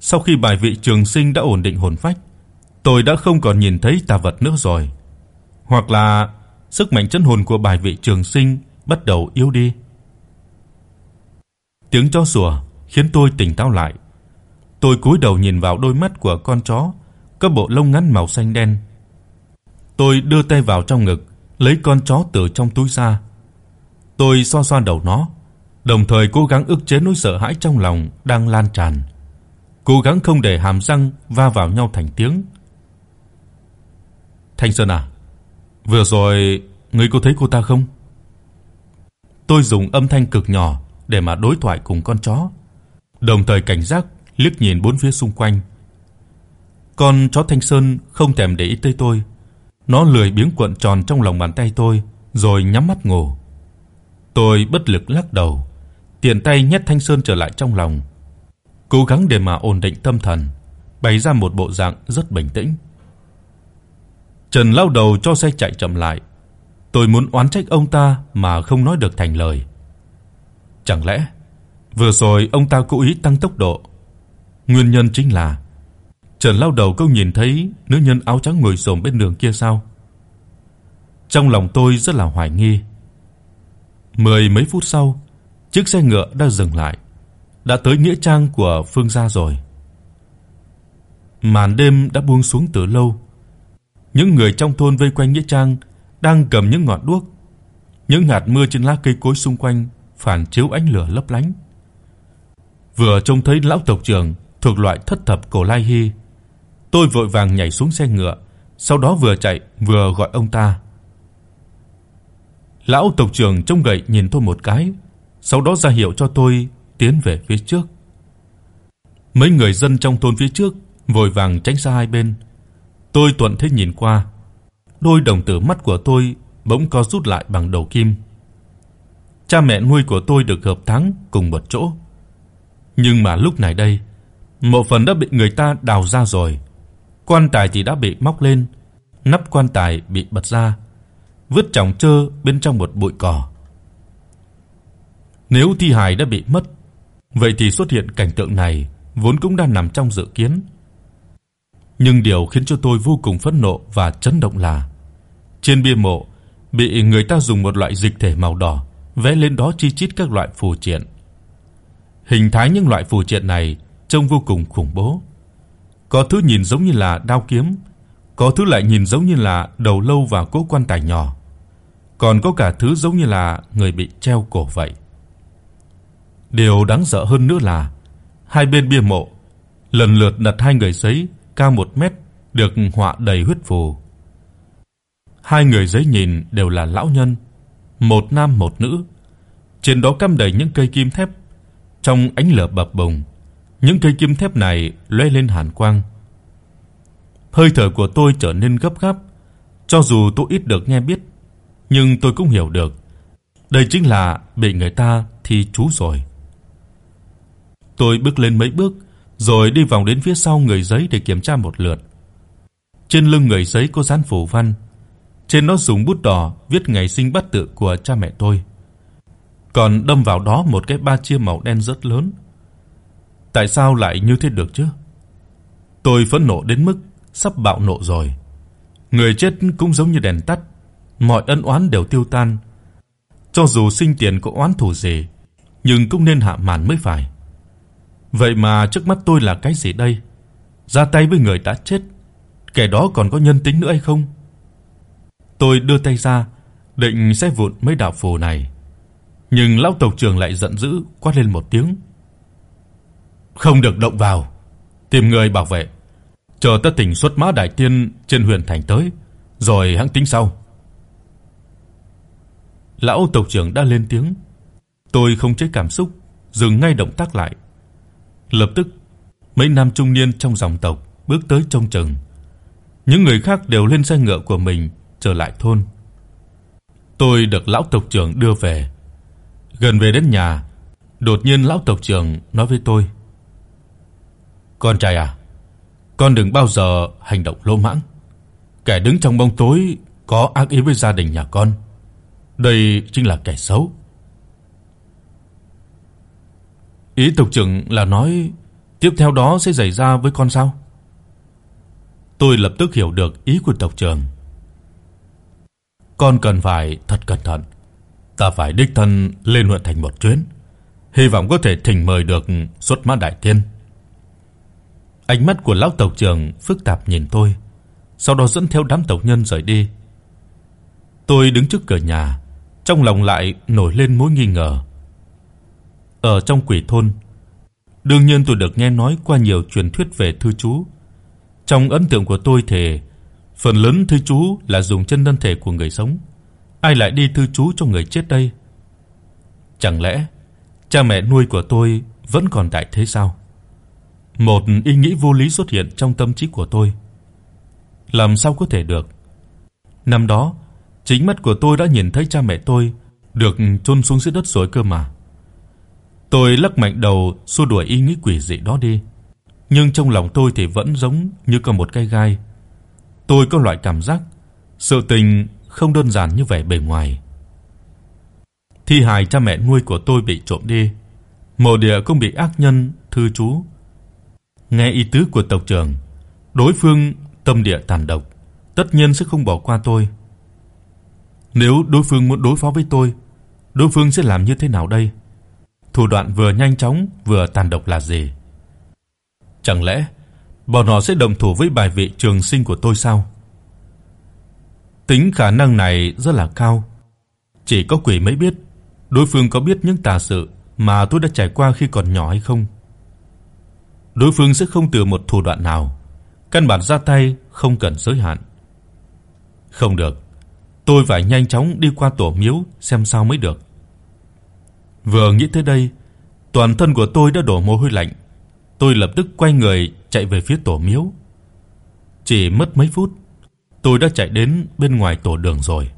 Sau khi bài vị trường sinh đã ổn định hồn phách, tôi đã không còn nhìn thấy tà vật nữa rồi. Hoặc là sức mạnh chân hồn của bài vị trường sinh bắt đầu yếu đi. Tiếng chó sủa khiến tôi tỉnh táo lại. Tôi cúi đầu nhìn vào đôi mắt của con chó, có bộ lông ngắn màu xanh đen. Tôi đưa tay vào trong ngực, lấy con chó từ trong túi ra. Tôi xoa xoa đầu nó, đồng thời cố gắng ức chế nỗi sợ hãi trong lòng đang lan tràn, cố gắng không để hàm răng va vào nhau thành tiếng. Thanh Sơn à, vừa rồi ngươi có thấy cô ta không? Tôi dùng âm thanh cực nhỏ để mà đối thoại cùng con chó, đồng thời cảnh giác liếc nhìn bốn phía xung quanh. Con chó Thanh Sơn không thèm để ý tới tôi, nó lười biếng cuộn tròn trong lòng bàn tay tôi rồi nhắm mắt ngủ. Tôi bất lực lắc đầu, tiện tay nhét Thanh Sơn trở lại trong lòng, cố gắng để mà ổn định tâm thần, bày ra một bộ dạng rất bình tĩnh. Trần lao đầu cho xe chạy chậm lại. Tôi muốn oán trách ông ta mà không nói được thành lời. Chẳng lẽ vừa rồi ông ta cố ý tăng tốc độ? Nguyên nhân chính là Trần lao đầu có nhìn thấy nữ nhân áo trắng ngồi xổm bên đường kia sao? Trong lòng tôi rất là hoài nghi. Mười mấy phút sau, chiếc xe ngựa đã dừng lại, đã tới nghĩa trang của Phương gia rồi. Màn đêm đã buông xuống từ lâu. Những người trong thôn vây quanh nghĩa trang đang cầm những ngọn đuốc. Những hạt mưa trên lá cây cối xung quanh phản chiếu ánh lửa lấp lánh. Vừa trông thấy lão tộc trưởng thuộc loại thất thập cổ lai hy, tôi vội vàng nhảy xuống xe ngựa, sau đó vừa chạy vừa gọi ông ta. Lão tộc trưởng trông gậy nhìn tôi một cái, sau đó ra hiệu cho tôi tiến về phía trước. Mấy người dân trong thôn phía trước vội vàng tránh ra hai bên. Tôi tuần thế nhìn qua, đôi đồng tử mắt của tôi bỗng co rút lại bằng đầu kim. Cha mẹ nuôi của tôi được hợp tháng cùng một chỗ. Nhưng mà lúc này đây, mộ phần đã bị người ta đào ra rồi. Quan tài thì đã bị móc lên, nắp quan tài bị bật ra, vứt chồng chơ bên trong một bụi cỏ. Nếu thi hài đã bị mất, vậy thì xuất hiện cảnh tượng này vốn cũng đã nằm trong dự kiến. Nhưng điều khiến cho tôi vô cùng phẫn nộ và chấn động là trên bia mộ bị người ta dùng một loại dịch thể màu đỏ vẽ lên đó chi chít các loại phù triện. Hình thái những loại phù triện này trông vô cùng khủng bố. Có thứ nhìn giống như là đao kiếm, có thứ lại nhìn giống như là đầu lâu và cỗ quan tài nhỏ. Còn có cả thứ giống như là người bị treo cổ vậy. Điều đáng sợ hơn nữa là hai bên bia mộ lần lượt đặt hai người giấy cao 1 mét được họa đầy huyết phù. Hai người giấy nhìn đều là lão nhân, một nam một nữ. Trên đó cắm đầy những cây kim thép, trong ánh lửa bập bùng, những cây kim thép này lóe lên hàn quang. Hơi thở của tôi trở nên gấp gáp, cho dù tôi ít được nghe biết, nhưng tôi cũng hiểu được, đây chính là bị người ta thi chú rồi. Tôi bước lên mấy bước, rồi đi vòng đến phía sau người giấy để kiểm tra một lượt. Trên lưng người giấy có dán phù văn, trên nó dùng bút đỏ viết ngày sinh bát tự của cha mẹ tôi. Còn đâm vào đó một cái ba chia màu đen rất lớn. Tại sao lại như thế được chứ? Tôi phẫn nộ đến mức sắp bạo nộ rồi. Người chết cũng giống như đèn tắt, mọi ân oán đều tiêu tan. Cho dù sinh tiền có oán thù gì, nhưng cũng nên hạ màn mới phải. Vậy mà trước mắt tôi là cái gì đây? Ra tay với người đã chết, kẻ đó còn có nhân tính nữa hay không? Tôi đưa tay ra, định sẽ vụn mấy đạo phù này, nhưng lão tộc trưởng lại giận dữ quát lên một tiếng. Không được động vào, tìm người bảo vệ, chờ ta tỉnh xuất mã đại tiên trên huyền thành tới, rồi hãng tính sau. Lão tộc trưởng đã lên tiếng, tôi không chế cảm xúc, dừng ngay động tác lại. Lập tức, mấy nam trung niên trong dòng tộc bước tới trông chừng. Những người khác đều lên xe ngựa của mình trở lại thôn. Tôi được lão tộc trưởng đưa về. Gần về đến nhà, đột nhiên lão tộc trưởng nói với tôi: "Con trai à, con đừng bao giờ hành động lỗ mãng. Kẻ đứng trong bóng tối có ác ý với gia đình nhà con. Đây chính là kẻ xấu." Ý tộc trưởng là nói tiếp theo đó sẽ xảy ra với con sao? Tôi lập tức hiểu được ý của tộc trưởng. Con cần phải thật cẩn thận. Ta phải đích thân lên huyện thành một chuyến, hy vọng có thể thỉnh mời được xuất mã đại tiên. Ánh mắt của lão tộc trưởng phức tạp nhìn tôi, sau đó dẫn theo đám tộc nhân rời đi. Tôi đứng trước cửa nhà, trong lòng lại nổi lên mối nghi ngờ. Ở trong quỷ thôn, đương nhiên tôi được nghe nói qua nhiều truyền thuyết về thư chú. Trong ấn tượng của tôi thì phần lớn thư chú là dùng chân thân thể của người sống, ai lại đi thư chú cho người chết đây? Chẳng lẽ cha mẹ nuôi của tôi vẫn còn tại thế sao? Một ý nghĩ vô lý xuất hiện trong tâm trí của tôi. Làm sao có thể được? Năm đó, chính mắt của tôi đã nhìn thấy cha mẹ tôi được chôn xuống dưới đất rồi cơ mà. Tôi lắc mạnh đầu xua đuổi ý nghĩ quỷ dị đó đi, nhưng trong lòng tôi thì vẫn giống như có một cái gai. Tôi có loại cảm giác sự tình không đơn giản như vẻ bề ngoài. Thi hài cha mẹ nuôi của tôi bị trộm đi, mộ địa cũng bị ác nhân thư chú. Nghe ý tứ của tộc trưởng, đối phương tâm địa tàn độc, tất nhiên sẽ không bỏ qua tôi. Nếu đối phương muốn đối phó với tôi, đối phương sẽ làm như thế nào đây? Thủ đoạn vừa nhanh chóng vừa tàn độc là gì? Chẳng lẽ bọn họ sẽ đồng thủ với bài vị trường sinh của tôi sao? Tính khả năng này rất là cao. Chỉ có quỷ mới biết đối phương có biết những tà sự mà tôi đã trải qua khi còn nhỏ hay không. Đối phương sẽ không từ một thủ đoạn nào, căn bản ra tay không cần giới hạn. Không được, tôi phải nhanh chóng đi qua tổ miếu xem sao mới được. Vừa nghĩ tới đây, toàn thân của tôi đã đổ mồ hôi lạnh. Tôi lập tức quay người chạy về phía tổ miếu. Chỉ mất mấy phút, tôi đã chạy đến bên ngoài tổ đường rồi.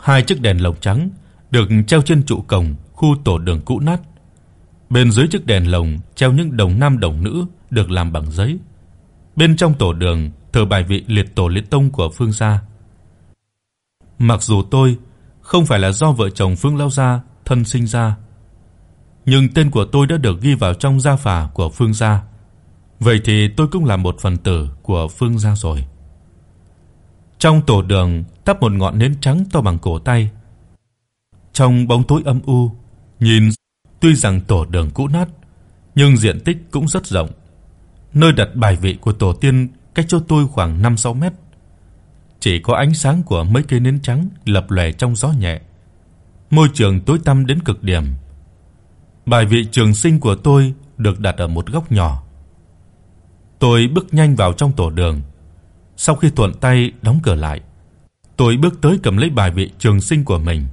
Hai chiếc đèn lồng trắng được treo trên trụ cổng khu tổ đường cũ nát. Bên dưới chiếc đèn lồng treo những đồng nam đồng nữ được làm bằng giấy. Bên trong tổ đường thờ bài vị liệt tổ liệt tông của Phương gia. Mặc dù tôi không phải là do vợ chồng Phương lão gia thân sinh ra, nhưng tên của tôi đã được ghi vào trong gia phả của Phương gia. Vậy thì tôi cũng là một phần tử của Phương gia rồi. Trong tổ đường thắp một ngọn nến trắng to bằng cổ tay. Trong bóng tối âm u, nhìn tuy rằng tổ đường cũ nát, nhưng diện tích cũng rất rộng. Nơi đặt bài vị của tổ tiên cách chỗ tôi khoảng 5-6 mét. Chỉ có ánh sáng của mấy cây nến trắng lập lòe trong gió nhẹ. Môi trường tối tăm đến cực điểm. Bài vị trường sinh của tôi được đặt ở một góc nhỏ. Tôi bước nhanh vào trong tổ đường. Sau khi thuận tay đóng cửa lại, tôi bước tới cầm lấy bài vị trường sinh của mình.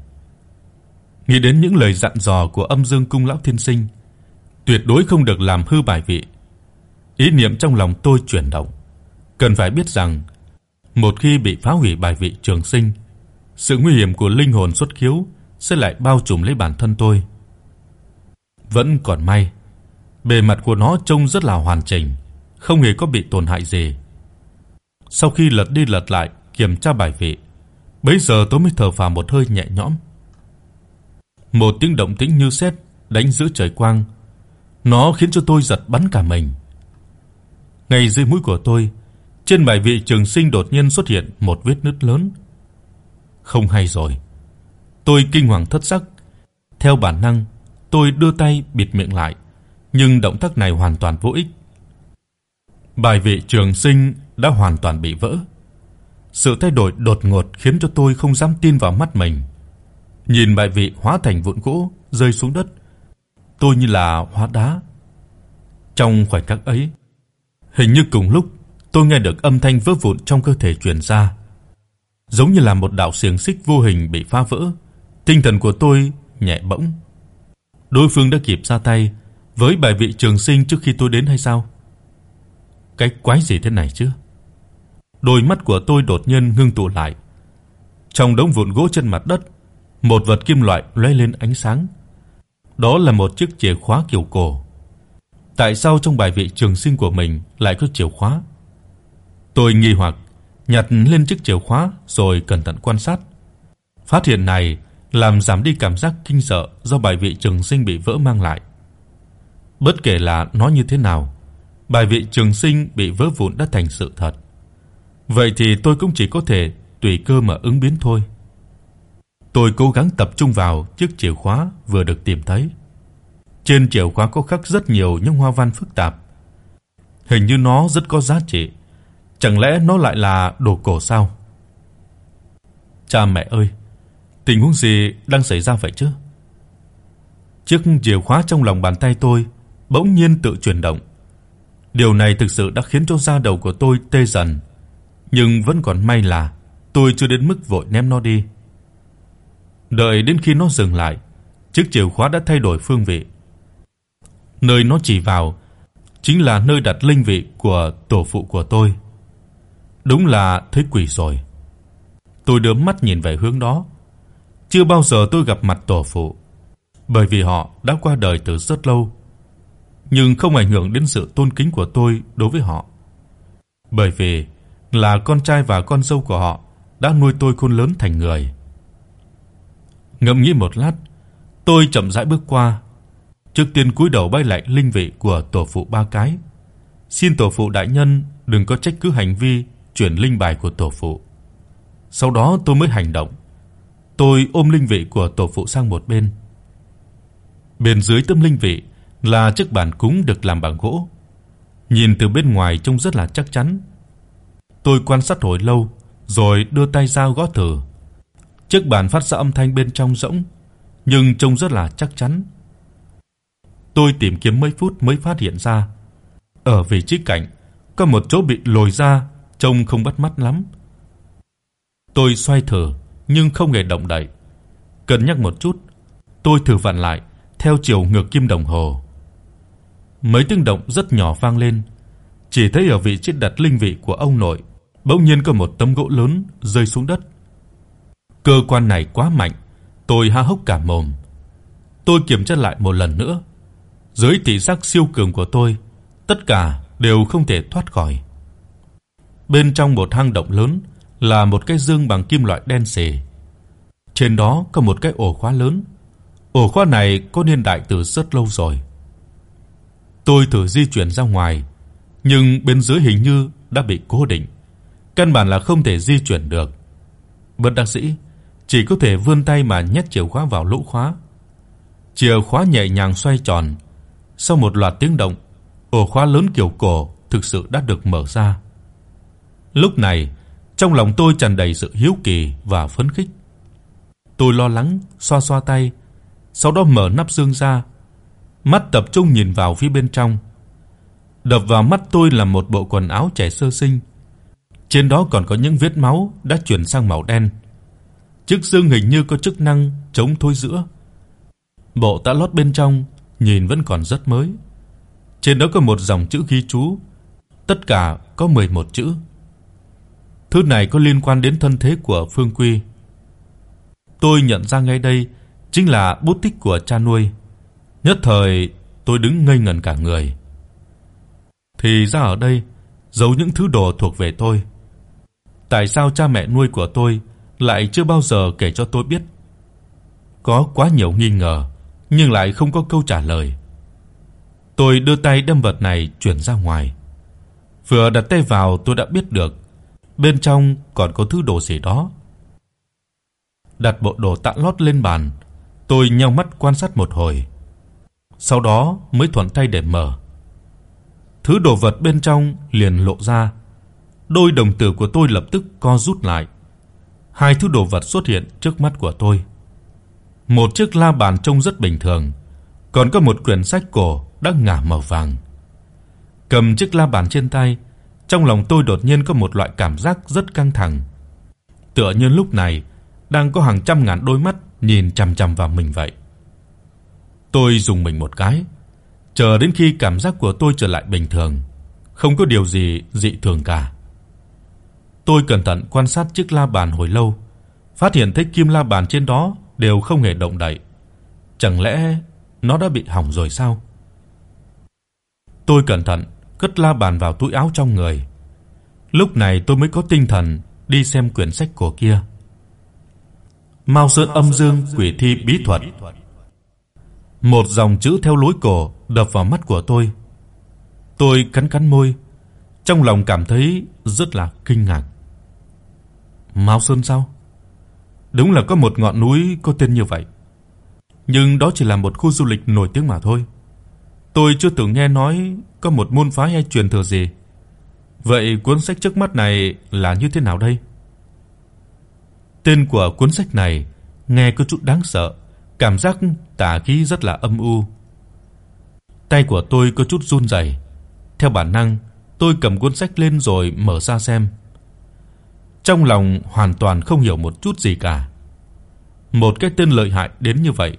Nghĩ đến những lời dặn dò của Âm Dương cung lão thiên sinh, tuyệt đối không được làm hư bài vị. Ý niệm trong lòng tôi chuyển động, cần phải biết rằng một khi bị phá hủy bài vị trường sinh, sự nguy hiểm của linh hồn xuất khiếu sẽ lại bao trùm lấy bản thân tôi. Vẫn còn may, bề mặt của nó trông rất là hoàn chỉnh, không hề có bị tổn hại gì. Sau khi lật đi lật lại kiểm tra bài vị, bấy giờ tôi mới thở phào một hơi nhẹ nhõm. Một tiếng động tĩnh như sét đánh giữa trời quang, nó khiến cho tôi giật bắn cả mình. Ngay dưới mũi của tôi, Trên bài vị trường sinh đột nhiên xuất hiện một vết nứt lớn. Không hay rồi. Tôi kinh hoàng thất sắc. Theo bản năng, tôi đưa tay bịt miệng lại, nhưng động tác này hoàn toàn vô ích. Bài vị trường sinh đã hoàn toàn bị vỡ. Sự thay đổi đột ngột khiến cho tôi không dám tin vào mắt mình. Nhìn bài vị hóa thành vụn gỗ rơi xuống đất, tôi như là hóa đá. Trong khoảnh khắc ấy, hình như cùng lúc tôi nghe được âm thanh vỡ vụn trong cơ thể truyền ra, giống như là một đạo xiềng xích vô hình bị phá vỡ. Tinh thần của tôi nhẹ bỗng. Đối phương đã kịp ra tay với bài vị trường sinh trước khi tôi đến hay sao? Cái quái gì thế này chứ? Đôi mắt của tôi đột nhiên ngưng tụ lại. Trong đống vụn gỗ trên mặt đất, một vật kim loại lóe lên ánh sáng. Đó là một chiếc chìa khóa kiểu cổ. Tại sao trong bài vị trường sinh của mình lại có chìa khóa? Tôi nghi hoặc nhặt lên chiếc chìa khóa rồi cẩn thận quan sát. Phát hiện này làm giảm đi cảm giác kinh sợ do bài vị trường sinh bị vỡ mang lại. Bất kể là nó như thế nào, bài vị trường sinh bị vỡ vụn đã thành sự thật. Vậy thì tôi cũng chỉ có thể tùy cơ mà ứng biến thôi. Tôi cố gắng tập trung vào chiếc chìa khóa vừa được tìm thấy. Trên chìa khóa có khắc rất nhiều những hoa văn phức tạp. Hình như nó rất có giá trị. Chẳng lẽ nó lại là đồ cổ sao? Cha mẹ ơi, tình huống gì đang xảy ra vậy chứ? Chiếc chìa khóa trong lòng bàn tay tôi bỗng nhiên tự chuyển động. Điều này thực sự đã khiến cho da đầu của tôi tê dần, nhưng vẫn còn may là tôi chưa đến mức vội ném nó đi. Đợi đến khi nó dừng lại, chiếc chìa khóa đã thay đổi phương vị. Nơi nó chỉ vào chính là nơi đặt linh vị của tổ phụ của tôi. Đúng là thấy quỷ rồi. Tôi đưa mắt nhìn về hướng đó. Chưa bao giờ tôi gặp mặt tổ phụ, bởi vì họ đã qua đời từ rất lâu. Nhưng không ảnh hưởng đến sự tôn kính của tôi đối với họ. Bởi vì là con trai và con dâu của họ đã nuôi tôi khôn lớn thành người. Ngẫm nghĩ một lát, tôi chậm rãi bước qua, trước tiên cúi đầu bái lạy linh vị của tổ phụ ba cái. Xin tổ phụ đại nhân đừng có trách cứ hành vi chuyển linh bài của tổ phụ. Sau đó tôi mới hành động. Tôi ôm linh vị của tổ phụ sang một bên. Bên dưới tấm linh vị là chiếc bàn cúng được làm bằng gỗ. Nhìn từ bên ngoài trông rất là chắc chắn. Tôi quan sát hồi lâu rồi đưa tay ra gõ thử. Chiếc bàn phát ra âm thanh bên trong rỗng, nhưng trông rất là chắc chắn. Tôi tìm kiếm mấy phút mới phát hiện ra, ở vị trí cạnh có một chỗ bị lồi ra, trông không bắt mắt lắm. Tôi xoay thử nhưng không hề động đậy. Cân nhắc một chút, tôi thử vặn lại theo chiều ngược kim đồng hồ. Mấy tiếng động rất nhỏ vang lên, chỉ thấy ở vị trí đặt linh vị của ông nội, bỗng nhiên có một tấm gỗ lớn rơi xuống đất. Cơ quan này quá mạnh, tôi há hốc cả mồm. Tôi kiểm tra lại một lần nữa. Dưới thị giác siêu cường của tôi, tất cả đều không thể thoát khỏi. Bên trong một hang động lớn là một cái dương bằng kim loại đen sì. Trên đó có một cái ổ khóa lớn. Ổ khóa này có niên đại từ rất lâu rồi. Tôi thử di chuyển ra ngoài, nhưng bên dưới hình như đã bị cố định, căn bản là không thể di chuyển được. Bất đắc dĩ, chỉ có thể vươn tay mà nhét chìa khóa vào lỗ khóa. Chìa khóa nhẹ nhàng xoay tròn. Sau một loạt tiếng động, ổ khóa lớn kiểu cổ thực sự đã được mở ra. Lúc này, trong lòng tôi tràn đầy sự hiếu kỳ và phấn khích. Tôi lo lắng xoa xoa tay, sau đó mở nắp dương ra, mắt tập trung nhìn vào phía bên trong. Đập vào mắt tôi là một bộ quần áo trẻ sơ sinh. Trên đó còn có những vết máu đã chuyển sang màu đen. Chiếc dương hình như có chức năng chống thối rữa. Bộ tã lót bên trong nhìn vẫn còn rất mới. Trên đó có một dòng chữ ghi chú, tất cả có 11 chữ. Thứ này có liên quan đến thân thế của Phương Quy. Tôi nhận ra ngay đây chính là bút tích của cha nuôi. Nhất thời tôi đứng ngây ngẩn cả người. Thì ra ở đây giấu những thứ đồ thuộc về tôi. Tại sao cha mẹ nuôi của tôi lại chưa bao giờ kể cho tôi biết? Có quá nhiều nghi ngờ, nhưng lại không có câu trả lời. Tôi đưa tay đem vật này chuyển ra ngoài. Vừa đặt tay vào tôi đã biết được bên trong còn có thứ đồ gì đó. Đặt bộ đồ tạ lót lên bàn, tôi nheo mắt quan sát một hồi. Sau đó mới thuận tay để mở. Thứ đồ vật bên trong liền lộ ra. Đôi đồng tử của tôi lập tức co rút lại. Hai thứ đồ vật xuất hiện trước mắt của tôi. Một chiếc la bàn trông rất bình thường, còn có một quyển sách cổ đã ngả màu vàng. Cầm chiếc la bàn trên tay, trong lòng tôi đột nhiên có một loại cảm giác rất căng thẳng. Tựa như lúc này đang có hàng trăm ngàn đôi mắt nhìn chằm chằm vào mình vậy. Tôi dùng mình một cái, chờ đến khi cảm giác của tôi trở lại bình thường, không có điều gì dị thường cả. Tôi cẩn thận quan sát chiếc la bàn hồi lâu, phát hiện thấy kim la bàn trên đó đều không hề động đậy. Chẳng lẽ nó đã bị hỏng rồi sao? Tôi cẩn thận cất la bàn vào túi áo trong người. Lúc này tôi mới có tinh thần đi xem quyển sách cổ kia. Mao Sơn Âm Dương Quỷ Thi Bí Thuật. Một dòng chữ theo lối cổ đập vào mắt của tôi. Tôi cắn cắn môi, trong lòng cảm thấy rất là kinh ngạc. Mao Sơn sao? Đúng là có một ngọn núi có tên như vậy. Nhưng đó chỉ là một khu du lịch nổi tiếng mà thôi. Tôi chưa từng nghe nói có một môn phái hay truyền thừa gì. Vậy cuốn sách trước mắt này là như thế nào đây? Tên của cuốn sách này nghe có chút đáng sợ, cảm giác tà khí rất là âm u. Tay của tôi có chút run rẩy. Theo bản năng, tôi cầm cuốn sách lên rồi mở ra xem. Trong lòng hoàn toàn không hiểu một chút gì cả. Một cái tên lợi hại đến như vậy,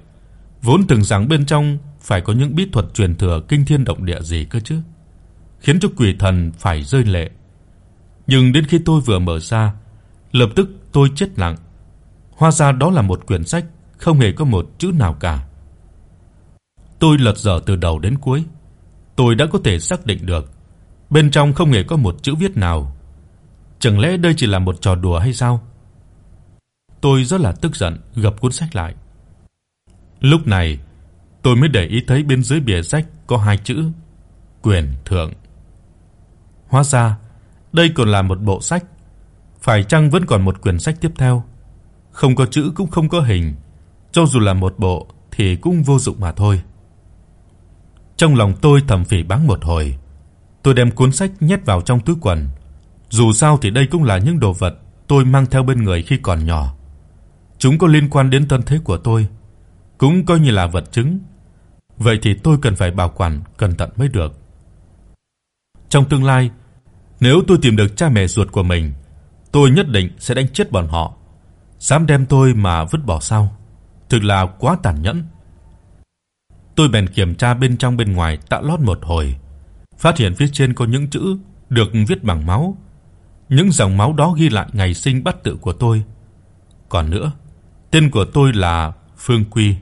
vốn tưởng rằng bên trong phải có những bí thuật truyền thừa kinh thiên động địa gì cơ chứ, khiến cho quỷ thần phải rơi lệ. Nhưng đến khi tôi vừa mở ra, lập tức tôi chết lặng. Hóa ra đó là một quyển sách không hề có một chữ nào cả. Tôi lật dở từ đầu đến cuối, tôi đã có thể xác định được bên trong không hề có một chữ viết nào. Chẳng lẽ đây chỉ là một trò đùa hay sao? Tôi rất là tức giận gập cuốn sách lại. Lúc này, tôi mới để ý thấy bên dưới bìa sách có hai chữ Quyền thượng. Hóa ra, đây còn là một bộ sách, phải chăng vẫn còn một quyển sách tiếp theo? Không có chữ cũng không có hình, cho dù là một bộ thì cũng vô dụng mà thôi. Trong lòng tôi thầm phỉ báng một hồi, tôi đem cuốn sách nhét vào trong túi quần. Dù sao thì đây cũng là những đồ vật tôi mang theo bên người khi còn nhỏ. Chúng có liên quan đến thân thế của tôi, cũng coi như là vật chứng. Vậy thì tôi cần phải bảo quản cẩn thận mới được. Trong tương lai, nếu tôi tìm được cha mẹ ruột của mình, tôi nhất định sẽ đánh chết bọn họ. Dám đem tôi mà vứt bỏ sao? Thực là quá tàn nhẫn. Tôi bèn kiểm tra bên trong bên ngoài tạ lót một hồi, phát hiện phía trên có những chữ được viết bằng máu. Những dòng máu đó ghi lại ngày sinh bắt tự của tôi. Còn nữa, tên của tôi là Phương Quy.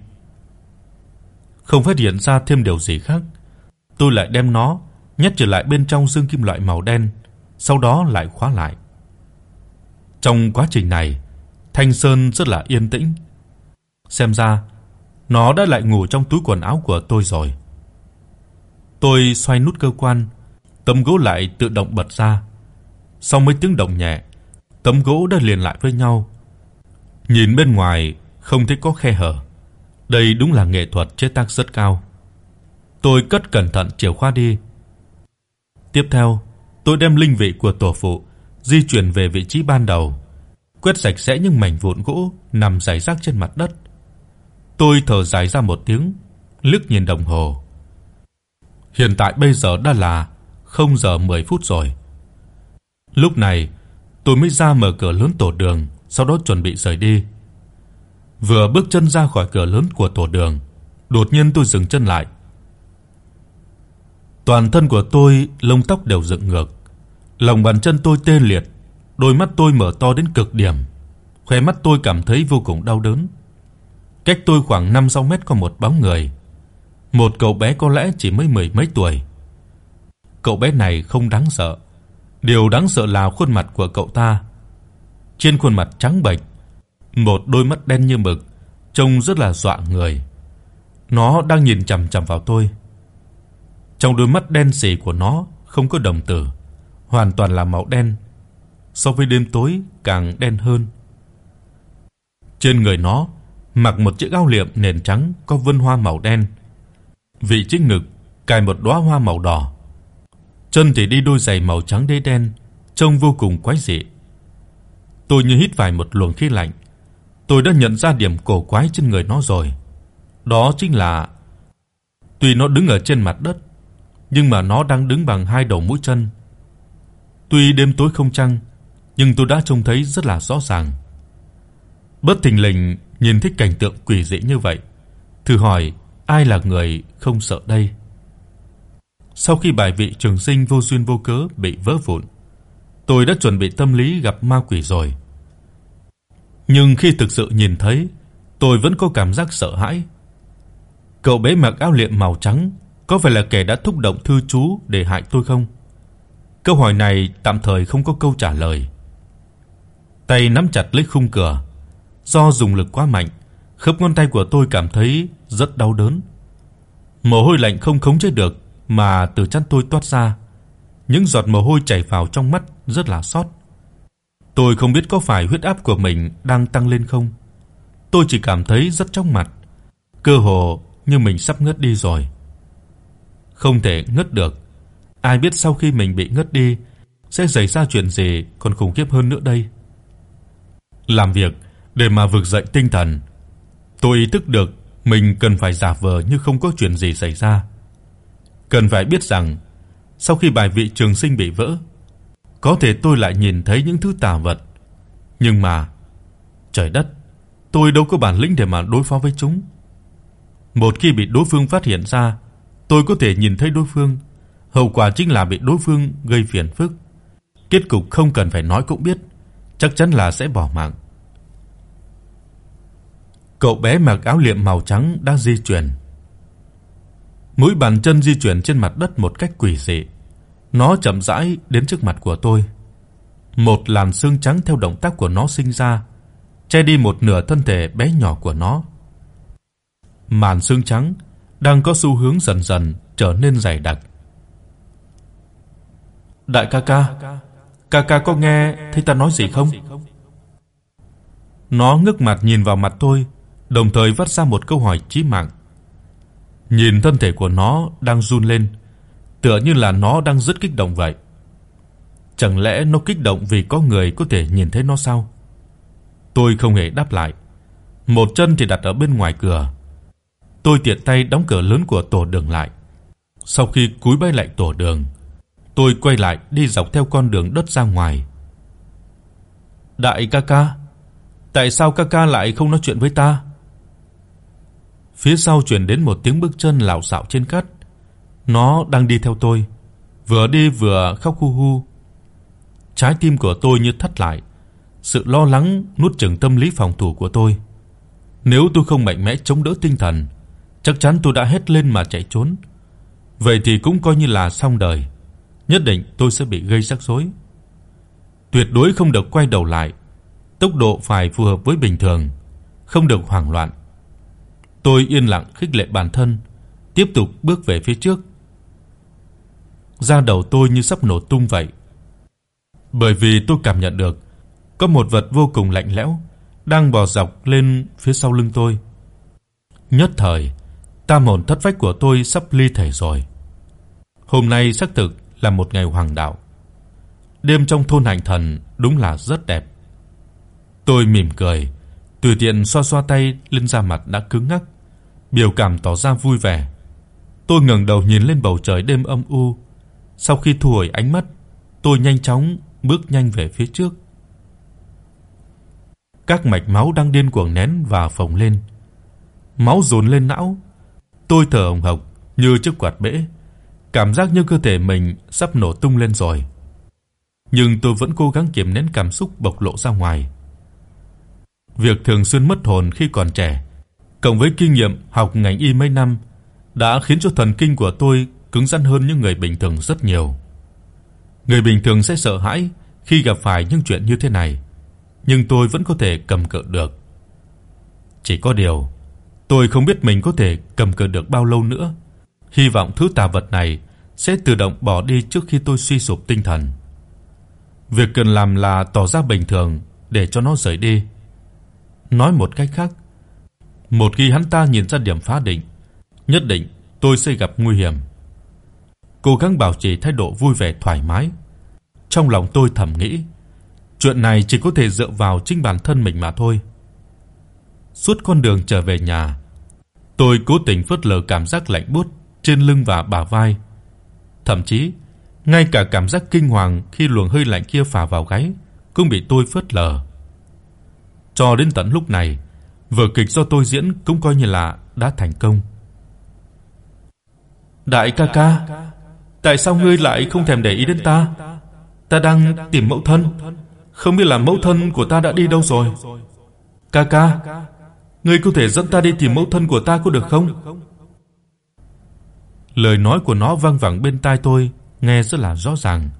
Không phát hiện ra thêm điều gì khác, tôi lại đem nó nhét trở lại bên trong dương kim loại màu đen, sau đó lại khóa lại. Trong quá trình này, Thanh Sơn rất là yên tĩnh. Xem ra nó đã lại ngủ trong túi quần áo của tôi rồi. Tôi xoay nút cơ quan, tấm gỗ lại tự động bật ra. Sau mấy tiếng động nhẹ, tấm gỗ đã liền lại với nhau. Nhìn bên ngoài không thấy có khe hở. Đây đúng là nghệ thuật chế tác rất cao. Tôi cất cẩn thận chìa khóa đi. Tiếp theo, tôi đem linh vị của tổ phụ di chuyển về vị trí ban đầu, quét sạch sẽ những mảnh vụn gỗ nằm rải rác trên mặt đất. Tôi thở dài ra một tiếng, liếc nhìn đồng hồ. Hiện tại bây giờ đã là 0 giờ 10 phút rồi. Lúc này, tôi mới ra mở cửa lớn tổ đường, sau đó chuẩn bị rời đi. Vừa bước chân ra khỏi cửa lớn của tổ đường, đột nhiên tôi dừng chân lại. Toàn thân của tôi lông tóc đều dựng ngược, lòng bàn chân tôi tê liệt, đôi mắt tôi mở to đến cực điểm, khóe mắt tôi cảm thấy vô cùng đau đớn. Cách tôi khoảng 5-6 mét có một bóng người. Một cậu bé có lẽ chỉ mới mười mấy tuổi. Cậu bé này không đáng sợ, điều đáng sợ là khuôn mặt của cậu ta. Trên khuôn mặt trắng bệch, một đôi mắt đen như mực, trông rất là dọa người. Nó đang nhìn chằm chằm vào tôi. Trong đôi mắt đen sì của nó không có đồng tử, hoàn toàn là màu đen, so với đêm tối càng đen hơn. Trên người nó mặc một chiếc áo liệm nền trắng có vân hoa màu đen. Vị trí ngực cài một đóa hoa màu đỏ. Chân thì đi đôi giày màu trắng đế đen, trông vô cùng quái dị. Tôi như hít phải một luồng khí lạnh. Tôi đã nhận ra điểm cổ quái trên người nó rồi. Đó chính là tuy nó đứng ở trên mặt đất, nhưng mà nó đang đứng bằng hai đầu mũi chân. Tuy đêm tối không trăng, nhưng tôi đã trông thấy rất là rõ ràng. Bất thình lình nhìn thấy cảnh tượng quỷ dị như vậy, thử hỏi ai là người không sợ đây. Sau khi bài vị trường sinh vô duyên vô cớ bị vỡ vụn, tôi đã chuẩn bị tâm lý gặp ma quỷ rồi. Nhưng khi thực sự nhìn thấy, tôi vẫn có cảm giác sợ hãi. Cậu bé mặc áo liệm màu trắng có phải là kẻ đã thúc động thư chú để hại tôi không? Câu hỏi này tạm thời không có câu trả lời. Tay nắm chặt lấy khung cửa, do dùng lực quá mạnh, khớp ngón tay của tôi cảm thấy rất đau đớn. Mồ hôi lạnh không khống chế được mà từ trán tôi toát ra. Những giọt mồ hôi chảy vào trong mắt rất là sót. Tôi không biết có phải huyết áp của mình đang tăng lên không. Tôi chỉ cảm thấy rất chóng mặt, cơ hồ như mình sắp ngất đi rồi. Không thể ngất được. Ai biết sau khi mình bị ngất đi sẽ xảy ra chuyện gì còn khủng khiếp hơn nữa đây. Làm việc để mà vực dậy tinh thần, tôi ý thức được mình cần phải giả vờ như không có chuyện gì xảy ra. Cần phải biết rằng sau khi bài vị trường sinh bị vỡ, có thể tôi lại nhìn thấy những thứ tà vật, nhưng mà trời đất, tôi đâu có bản lĩnh để mà đối phó với chúng. Một khi bị đối phương phát hiện ra, tôi có thể nhìn thấy đối phương, hậu quả chính là bị đối phương gây phiền phức. Kết cục không cần phải nói cũng biết, chắc chắn là sẽ bỏ mạng. Cậu bé mặc áo liệm màu trắng đang di chuyển. Mũi bàn chân di chuyển trên mặt đất một cách quỷ dị. Nó chậm rãi đến trước mặt của tôi. Một làn sương trắng theo động tác của nó sinh ra, che đi một nửa thân thể bé nhỏ của nó. Màn sương trắng đang có xu hướng dần dần trở nên dày đặc. Đại ca ca, ca ca có nghe thấy ta nói gì không? Nó ngước mặt nhìn vào mặt tôi, đồng thời vắt ra một câu hỏi chí mạng. Nhìn thân thể của nó đang run lên, tựa như là nó đang rất kích động vậy. Chẳng lẽ nó kích động vì có người có thể nhìn thấy nó sao? Tôi không hề đáp lại. Một chân thì đặt ở bên ngoài cửa. Tôi tiện tay đóng cửa lớn của tổ đường lại. Sau khi cúi bay lại tổ đường, tôi quay lại đi dọc theo con đường đất ra ngoài. Đại ca ca, tại sao ca ca lại không nói chuyện với ta? Phía sau truyền đến một tiếng bước chân lảo xạo trên cát. Nó đang đi theo tôi, vừa đi vừa khóc hu hu. Trái tim của tôi như thắt lại, sự lo lắng nuốt chửng tâm lý phòng thủ của tôi. Nếu tôi không mạnh mẽ chống đỡ tinh thần, chắc chắn tôi đã hét lên mà chạy trốn. Vậy thì cũng coi như là xong đời, nhất định tôi sẽ bị gây rắc rối. Tuyệt đối không được quay đầu lại, tốc độ phải phù hợp với bình thường, không được hoảng loạn. Tôi yên lặng khích lệ bản thân, tiếp tục bước về phía trước. Da đầu tôi như sắp nổ tung vậy. Bởi vì tôi cảm nhận được có một vật vô cùng lạnh lẽo đang bò dọc lên phía sau lưng tôi. Nhất thời, tam hồn thất phách của tôi sắp ly thể rồi. Hôm nay xác thực là một ngày hoàng đạo. Đêm trong thôn Hành Thần đúng là rất đẹp. Tôi mỉm cười, tùy tiện xoa xoa tay lên da mặt đã cứng ngắc, biểu cảm tỏ ra vui vẻ. Tôi ngẩng đầu nhìn lên bầu trời đêm âm u. Sau khi thu hồi ánh mắt, tôi nhanh chóng bước nhanh về phía trước. Các mạch máu đang điên cuồng nén và phồng lên. Máu dồn lên não. Tôi thở hổn hộc như chiếc quạt bể, cảm giác như cơ thể mình sắp nổ tung lên rồi. Nhưng tôi vẫn cố gắng kiềm nén cảm xúc bộc lộ ra ngoài. Việc thường xuyên mất hồn khi còn trẻ, cộng với kinh nghiệm học ngành y mấy năm đã khiến cho thần kinh của tôi cứng rắn hơn những người bình thường rất nhiều. Người bình thường sẽ sợ hãi khi gặp phải những chuyện như thế này, nhưng tôi vẫn có thể cầm cự được. Chỉ có điều, tôi không biết mình có thể cầm cự được bao lâu nữa. Hy vọng thứ tà vật này sẽ tự động bỏ đi trước khi tôi suy sụp tinh thần. Việc cần làm là tỏ ra bình thường để cho nó rời đi. Nói một cách khác, một khi hắn ta nhìn ra điểm phá định, nhất định tôi sẽ gặp nguy hiểm. Cố gắng bảo trì thái độ vui vẻ thoải mái. Trong lòng tôi thầm nghĩ, chuyện này chỉ có thể dựa vào chính bản thân mình mà thôi. Suốt con đường trở về nhà, tôi cố tình phớt lờ cảm giác lạnh buốt trên lưng và bả vai. Thậm chí, ngay cả cảm giác kinh hoàng khi luồng hơi lạnh kia phả vào gáy cũng bị tôi phớt lờ. Cho đến tận lúc này, vở kịch do tôi diễn cũng coi như là đã thành công. Đại ca ca, tại sao ngươi lại không thèm để ý đến ta? Ta đang tìm mẫu thân, không biết là mẫu thân của ta đã đi đâu rồi. Ca ca, ngươi có thể dẫn ta đi tìm mẫu thân của ta có được không? Lời nói của nó vang vẳng bên tai tôi, nghe rất là rõ ràng.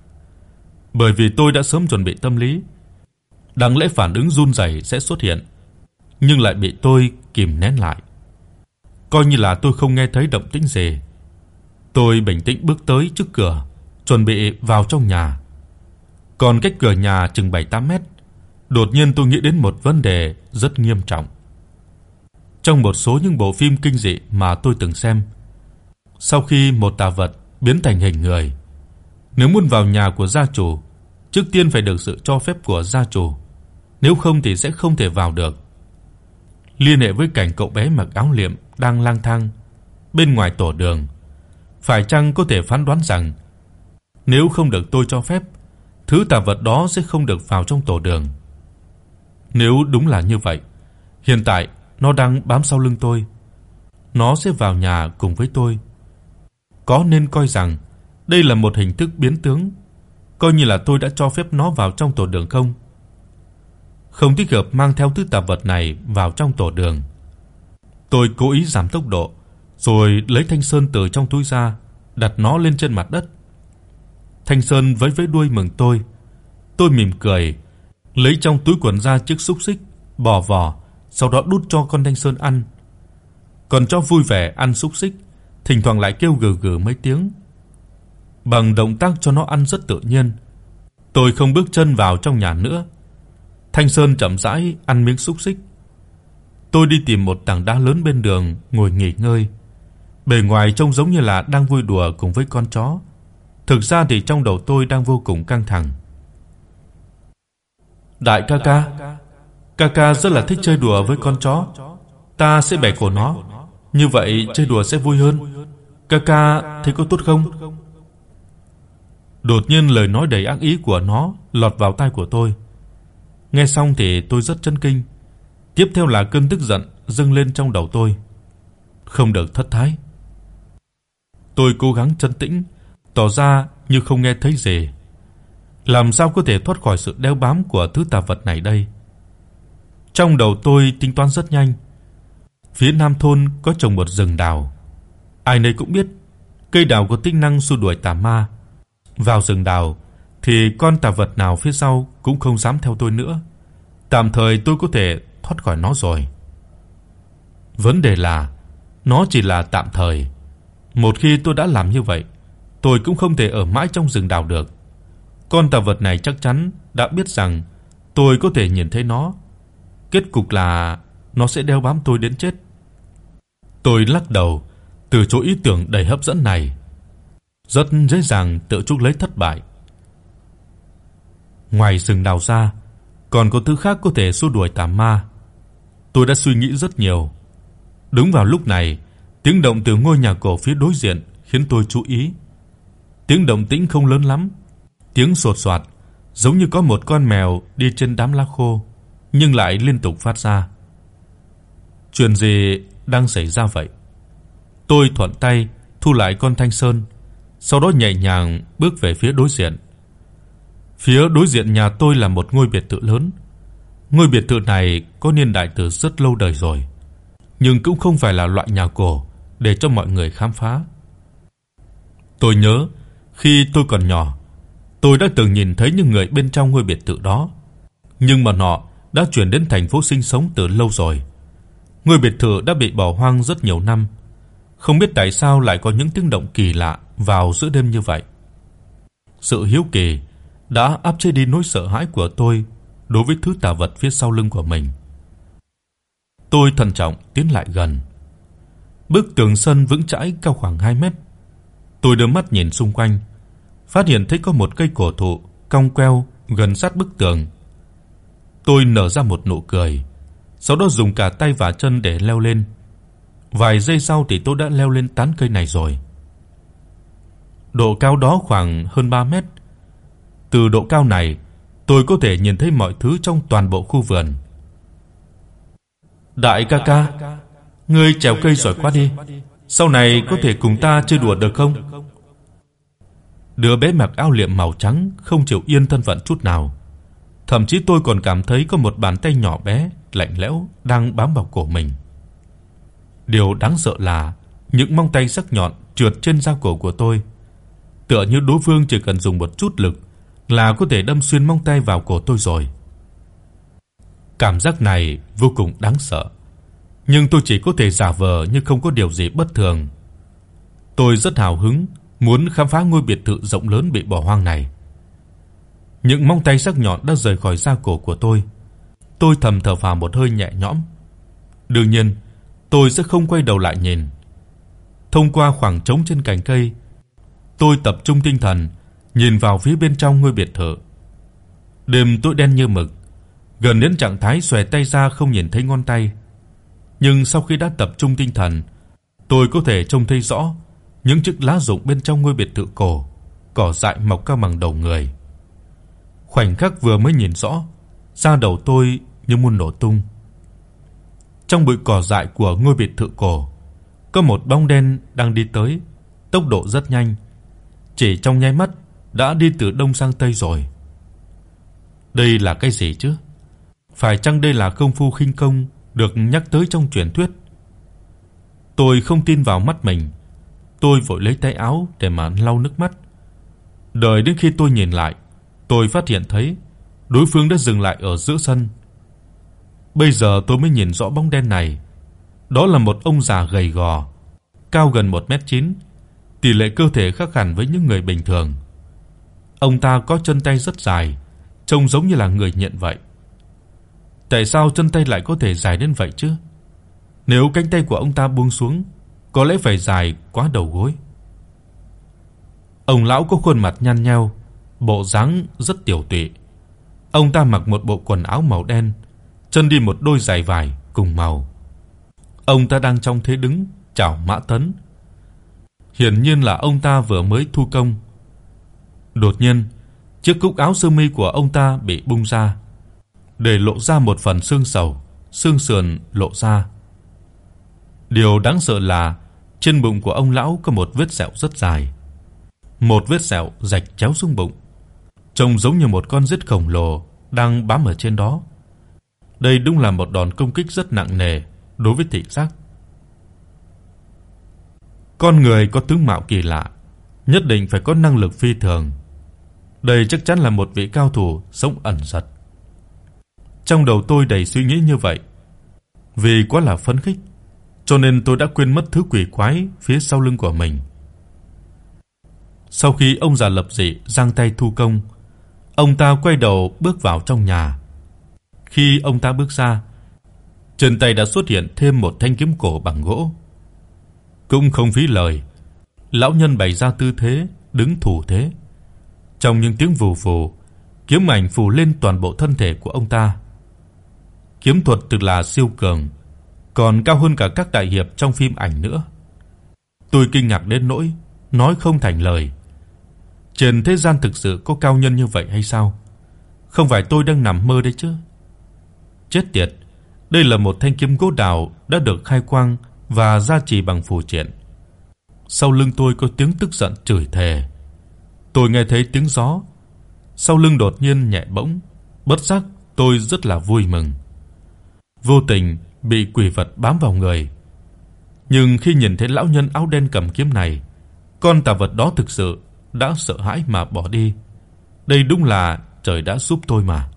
Bởi vì tôi đã sớm chuẩn bị tâm lý, đáng lẽ phản ứng run rẩy sẽ xuất hiện, nhưng lại bị tôi kìm nén lại. Coi như là tôi không nghe thấy động tĩnh gì. Tôi bình tĩnh bước tới trước cửa, chuẩn bị vào trong nhà. Còn cách cửa nhà chừng 7-8 mét, đột nhiên tôi nghĩ đến một vấn đề rất nghiêm trọng. Trong một số những bộ phim kinh dị mà tôi từng xem, sau khi một tà vật biến thành hình người, nếu muốn vào nhà của gia chủ, trước tiên phải được sự cho phép của gia chủ, nếu không thì sẽ không thể vào được. Liên hệ với cảnh cậu bé mặc áo liệm đang lang thang bên ngoài tổ đường, phải chăng có thể phán đoán rằng nếu không được tôi cho phép, thứ tà vật đó sẽ không được vào trong tổ đường. Nếu đúng là như vậy, hiện tại nó đang bám sau lưng tôi. Nó sẽ vào nhà cùng với tôi. Có nên coi rằng đây là một hình thức biến tướng, coi như là tôi đã cho phép nó vào trong tổ đường không? Không thích hợp mang theo thứ tà vật này vào trong tổ đường. Tôi cố ý giảm tốc độ, rồi lấy thanh sơn từ trong túi ra, đặt nó lên trên mặt đất. Thanh sơn vẫy vẫy đuôi mừng tôi. Tôi mỉm cười, lấy trong túi quần ra chiếc xúc xích, bỏ vỏ, sau đó đút cho con thanh sơn ăn. Còn cho vui vẻ ăn xúc xích, thỉnh thoảng lại kêu gừ gừ mấy tiếng. Bằng động tác cho nó ăn rất tự nhiên. Tôi không bước chân vào trong nhà nữa. Thanh Sơn chậm rãi ăn miếng xúc xích. Tôi đi tìm một tảng đá lớn bên đường ngồi nghỉ ngơi. Bề ngoài trông giống như là đang vui đùa cùng với con chó. Thực ra thì trong đầu tôi đang vô cùng căng thẳng. Đại ca ca, ca ca rất là thích chơi đùa với con chó. Ta sẽ bẻ cổ nó, như vậy chơi đùa sẽ vui hơn. Ca ca thấy có tốt không? Đột nhiên lời nói đầy ác ý của nó lọt vào tai của tôi. Nghe xong thì tôi rất chấn kinh. Tiếp theo là cơn tức giận dâng lên trong đầu tôi. Không được thất thái. Tôi cố gắng trấn tĩnh, tỏ ra như không nghe thấy gì. Làm sao có thể thoát khỏi sự đeo bám của thứ tà vật này đây? Trong đầu tôi tính toán rất nhanh. Phía nam thôn có trồng một rừng đào. Ai nấy cũng biết, cây đào có tính năng xua đuổi tà ma. Vào rừng đào thì con tà vật nào phía sau cũng không dám theo tôi nữa. Tạm thời tôi có thể thoát khỏi nó rồi. Vấn đề là nó chỉ là tạm thời. Một khi tôi đã làm như vậy, tôi cũng không thể ở mãi trong rừng đào được. Con tà vật này chắc chắn đã biết rằng tôi có thể nhìn thấy nó. Kết cục là nó sẽ đeo bám tôi đến chết. Tôi lắc đầu, từ chối ý tưởng đầy hấp dẫn này. Rất dễ dàng tự chuốc lấy thất bại. Ngoài rừng đào ra, còn có thứ khác có thể xua đuổi tà ma. Tôi đã suy nghĩ rất nhiều. Đúng vào lúc này, tiếng động từ ngôi nhà cổ phía đối diện khiến tôi chú ý. Tiếng động tĩnh không lớn lắm, tiếng sột soạt giống như có một con mèo đi trên đám lá khô, nhưng lại liên tục phát ra. Chuyện gì đang xảy ra vậy? Tôi thuận tay thu lại con thanh sơn, sau đó nhẹ nhàng bước về phía đối diện. Phía đối diện nhà tôi là một ngôi biệt thự lớn. Ngôi biệt thự này có niên đại từ rất lâu đời rồi, nhưng cũng không phải là loại nhà cổ để cho mọi người khám phá. Tôi nhớ khi tôi còn nhỏ, tôi đã từng nhìn thấy những người bên trong ngôi biệt thự đó, nhưng mà họ đã chuyển đến thành phố sinh sống từ lâu rồi. Ngôi biệt thự đã bị bỏ hoang rất nhiều năm, không biết tại sao lại có những tiếng động kỳ lạ vào giữa đêm như vậy. Sự hiếu kỳ đã áp chế đi nỗi sợ hãi của tôi đối với thứ tà vật phía sau lưng của mình. Tôi thận trọng tiến lại gần. Bức tường sân vững chãi cao khoảng 2 mét. Tôi đưa mắt nhìn xung quanh, phát hiện thấy có một cây cổ thụ cong queo gần sát bức tường. Tôi nở ra một nụ cười, sau đó dùng cả tay và chân để leo lên. Vài giây sau thì tôi đã leo lên tán cây này rồi. Độ cao đó khoảng hơn 3 mét. Từ độ cao này, tôi có thể nhìn thấy mọi thứ trong toàn bộ khu vườn. Đại ca ca, ngươi trèo cây giỏi quá đi. Sau này có thể cùng ta chơi đùa được không? Đứa bé mặc áo liệm màu trắng không chịu yên thân phận chút nào. Thậm chí tôi còn cảm thấy có một bàn tay nhỏ bé lạnh lẽo đang bám vào cổ mình. Điều đáng sợ là những móng tay sắc nhọn trượt trên da cổ của tôi, tựa như đối phương chỉ cần dùng một chút lực là có thể đâm xuyên móng tay vào cổ tôi rồi. Cảm giác này vô cùng đáng sợ, nhưng tôi chỉ có thể giả vờ như không có điều gì bất thường. Tôi rất hào hứng muốn khám phá ngôi biệt thự rộng lớn bị bỏ hoang này. Những móng tay sắc nhọn đã rời khỏi da cổ của tôi. Tôi thầm thở phào một hơi nhẹ nhõm. Đương nhiên, tôi sẽ không quay đầu lại nhìn. Thông qua khoảng trống trên cành cây, tôi tập trung tinh thần nhìn vào phía bên trong ngôi biệt thự. Đêm tối đen như mực, gần đến trạng thái xòe tay ra không nhìn thấy ngón tay. Nhưng sau khi đã tập trung tinh thần, tôi có thể trông thấy rõ những chiếc lá rụng bên trong ngôi biệt thự cổ, cỏ dại mọc cao bằng đầu người. Khoảnh khắc vừa mới nhìn rõ, da đầu tôi như muốn nổ tung. Trong bụi cỏ dại của ngôi biệt thự cổ, có một bóng đen đang đi tới, tốc độ rất nhanh, chỉ trong nháy mắt đã đi từ đông sang tây rồi. Đây là cái gì chứ? Phải chăng đây là công phu khinh công được nhắc tới trong truyền thuyết? Tôi không tin vào mắt mình. Tôi vội lấy tay áo để mà lau nước mắt. Đợi đến khi tôi nhìn lại, tôi phát hiện thấy đối phương đã dừng lại ở giữa sân. Bây giờ tôi mới nhìn rõ bóng đen này. Đó là một ông già gầy gò, cao gần 1m9, tỷ lệ cơ thể khác hẳn với những người bình thường. Ông ta có chân tay rất dài, trông giống như là người nhện vậy. Tại sao chân tay lại có thể dài đến vậy chứ? Nếu cánh tay của ông ta buông xuống, có lẽ phải dài quá đầu gối. Ông lão có khuôn mặt nhăn nheo, bộ dáng rất tiểu tụy. Ông ta mặc một bộ quần áo màu đen, chân đi một đôi giày vải cùng màu. Ông ta đang trong thế đứng chào Mã Tấn. Hiển nhiên là ông ta vừa mới thu công. Đột nhiên, chiếc cúc áo sơ mi của ông ta bị bung ra, để lộ ra một phần xương sầu, xương sườn lộ ra. Điều đáng sợ là trên bụng của ông lão có một vết sẹo rất dài. Một vết sẹo rạch chéo xuống bụng, trông giống như một con rết khổng lồ đang bám ở trên đó. Đây đúng là một đòn công kích rất nặng nề đối với thị giác. Con người có tướng mạo kỳ lạ, nhất định phải có năng lực phi thường. Đây chắc chắn là một vị cao thủ sống ẩn giật. Trong đầu tôi đầy suy nghĩ như vậy. Vì quá là phấn khích, cho nên tôi đã quên mất thứ quỷ quái phía sau lưng của mình. Sau khi ông già lập dị giang tay thu công, ông ta quay đầu bước vào trong nhà. Khi ông ta bước ra, trên tay đã xuất hiện thêm một thanh kiếm cổ bằng gỗ. Cũng không phí lời, lão nhân bày ra tư thế đứng thủ thế. Trong những tiếng vù vù, kiếm ảnh phủ lên toàn bộ thân thể của ông ta. Kiếm thuật thực là siêu cường, còn cao hơn cả các đại hiệp trong phim ảnh nữa. Tôi kinh ngạc đến nỗi nói không thành lời. Trên thế gian thực sự có cao nhân như vậy hay sao? Không phải tôi đang nằm mơ đấy chứ? Chết tiệt, đây là một thanh kiếm gỗ đào đã được khai quang và gia trì bằng phù triện. Sau lưng tôi có tiếng tức giận chửi thề. Tôi nghe thấy tiếng gió. Sau lưng đột nhiên nhẹ bỗng, bất giác tôi rất là vui mừng. Vô tình bị quỷ vật bám vào người. Nhưng khi nhìn thấy lão nhân áo đen cầm kiếm này, con tà vật đó thực sự đã sợ hãi mà bỏ đi. Đây đúng là trời đã giúp tôi mà.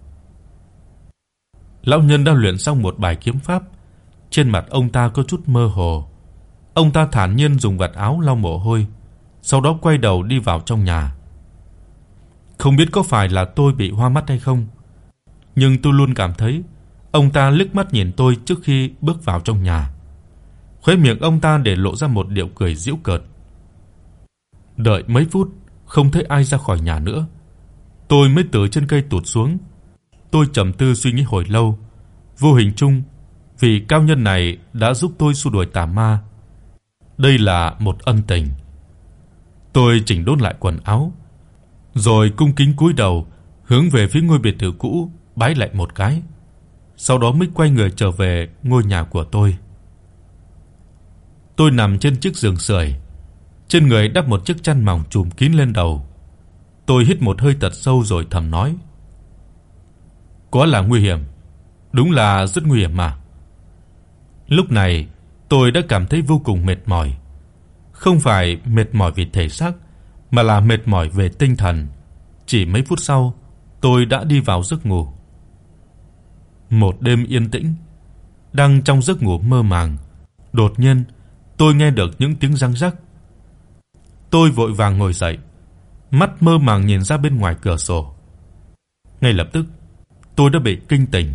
Lão nhân đã luyện xong một bài kiếm pháp, trên mặt ông ta có chút mơ hồ. Ông ta thản nhiên dùng vạt áo lau mồ hôi, sau đó quay đầu đi vào trong nhà. Không biết có phải là tôi bị hoa mắt hay không, nhưng tôi luôn cảm thấy ông ta liếc mắt nhìn tôi trước khi bước vào trong nhà. Khóe miệng ông ta để lộ ra một điệu cười giễu cợt. Đợi mấy phút không thấy ai ra khỏi nhà nữa, tôi mới từ trên cây tụt xuống. Tôi trầm tư suy nghĩ hồi lâu, vô hình chung vì cao nhân này đã giúp tôi xua đuổi tà ma. Đây là một ân tình. Tôi chỉnh đốn lại quần áo, rồi cung kính cúi đầu hướng về phía ngôi biệt thự cũ bái lại một cái. Sau đó mới quay người trở về ngôi nhà của tôi. Tôi nằm trên chiếc giường sưởi, trên người đắp một chiếc chăn mỏng trùm kín lên đầu. Tôi hít một hơi thật sâu rồi thầm nói: "Có là nguy hiểm, đúng là rất nguy hiểm mà." Lúc này, tôi đã cảm thấy vô cùng mệt mỏi. Không phải mệt mỏi vì thể xác, mà là mệt mỏi về tinh thần. Chỉ mấy phút sau, tôi đã đi vào giấc ngủ. Một đêm yên tĩnh, đang trong giấc ngủ mơ màng, đột nhiên tôi nghe được những tiếng răng rắc. Tôi vội vàng ngồi dậy, mắt mơ màng nhìn ra bên ngoài cửa sổ. Ngay lập tức, tôi đã bị kinh tỉnh.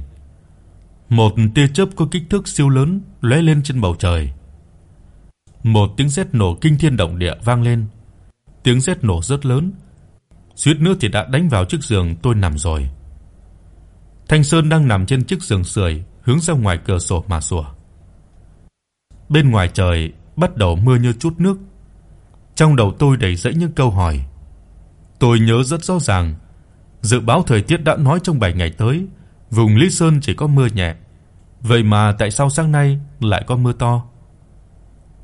Một tia chớp có kích thước siêu lớn lóe lên trên bầu trời. Một tiếng sét nổ kinh thiên động địa vang lên. Tiếng sét nổ rất lớn, suýt nữa thì đã đánh vào chiếc giường tôi nằm rồi. Thanh Sơn đang nằm trên chiếc giường sưởi, hướng ra ngoài cửa sổ mà sủa. Bên ngoài trời bắt đầu mưa như chút nước. Trong đầu tôi đầy dẫy những câu hỏi. Tôi nhớ rất rõ ràng, dự báo thời tiết đã nói trong 7 ngày tới, vùng Lý Sơn chỉ có mưa nhẹ. Vậy mà tại sao sáng nay lại có mưa to?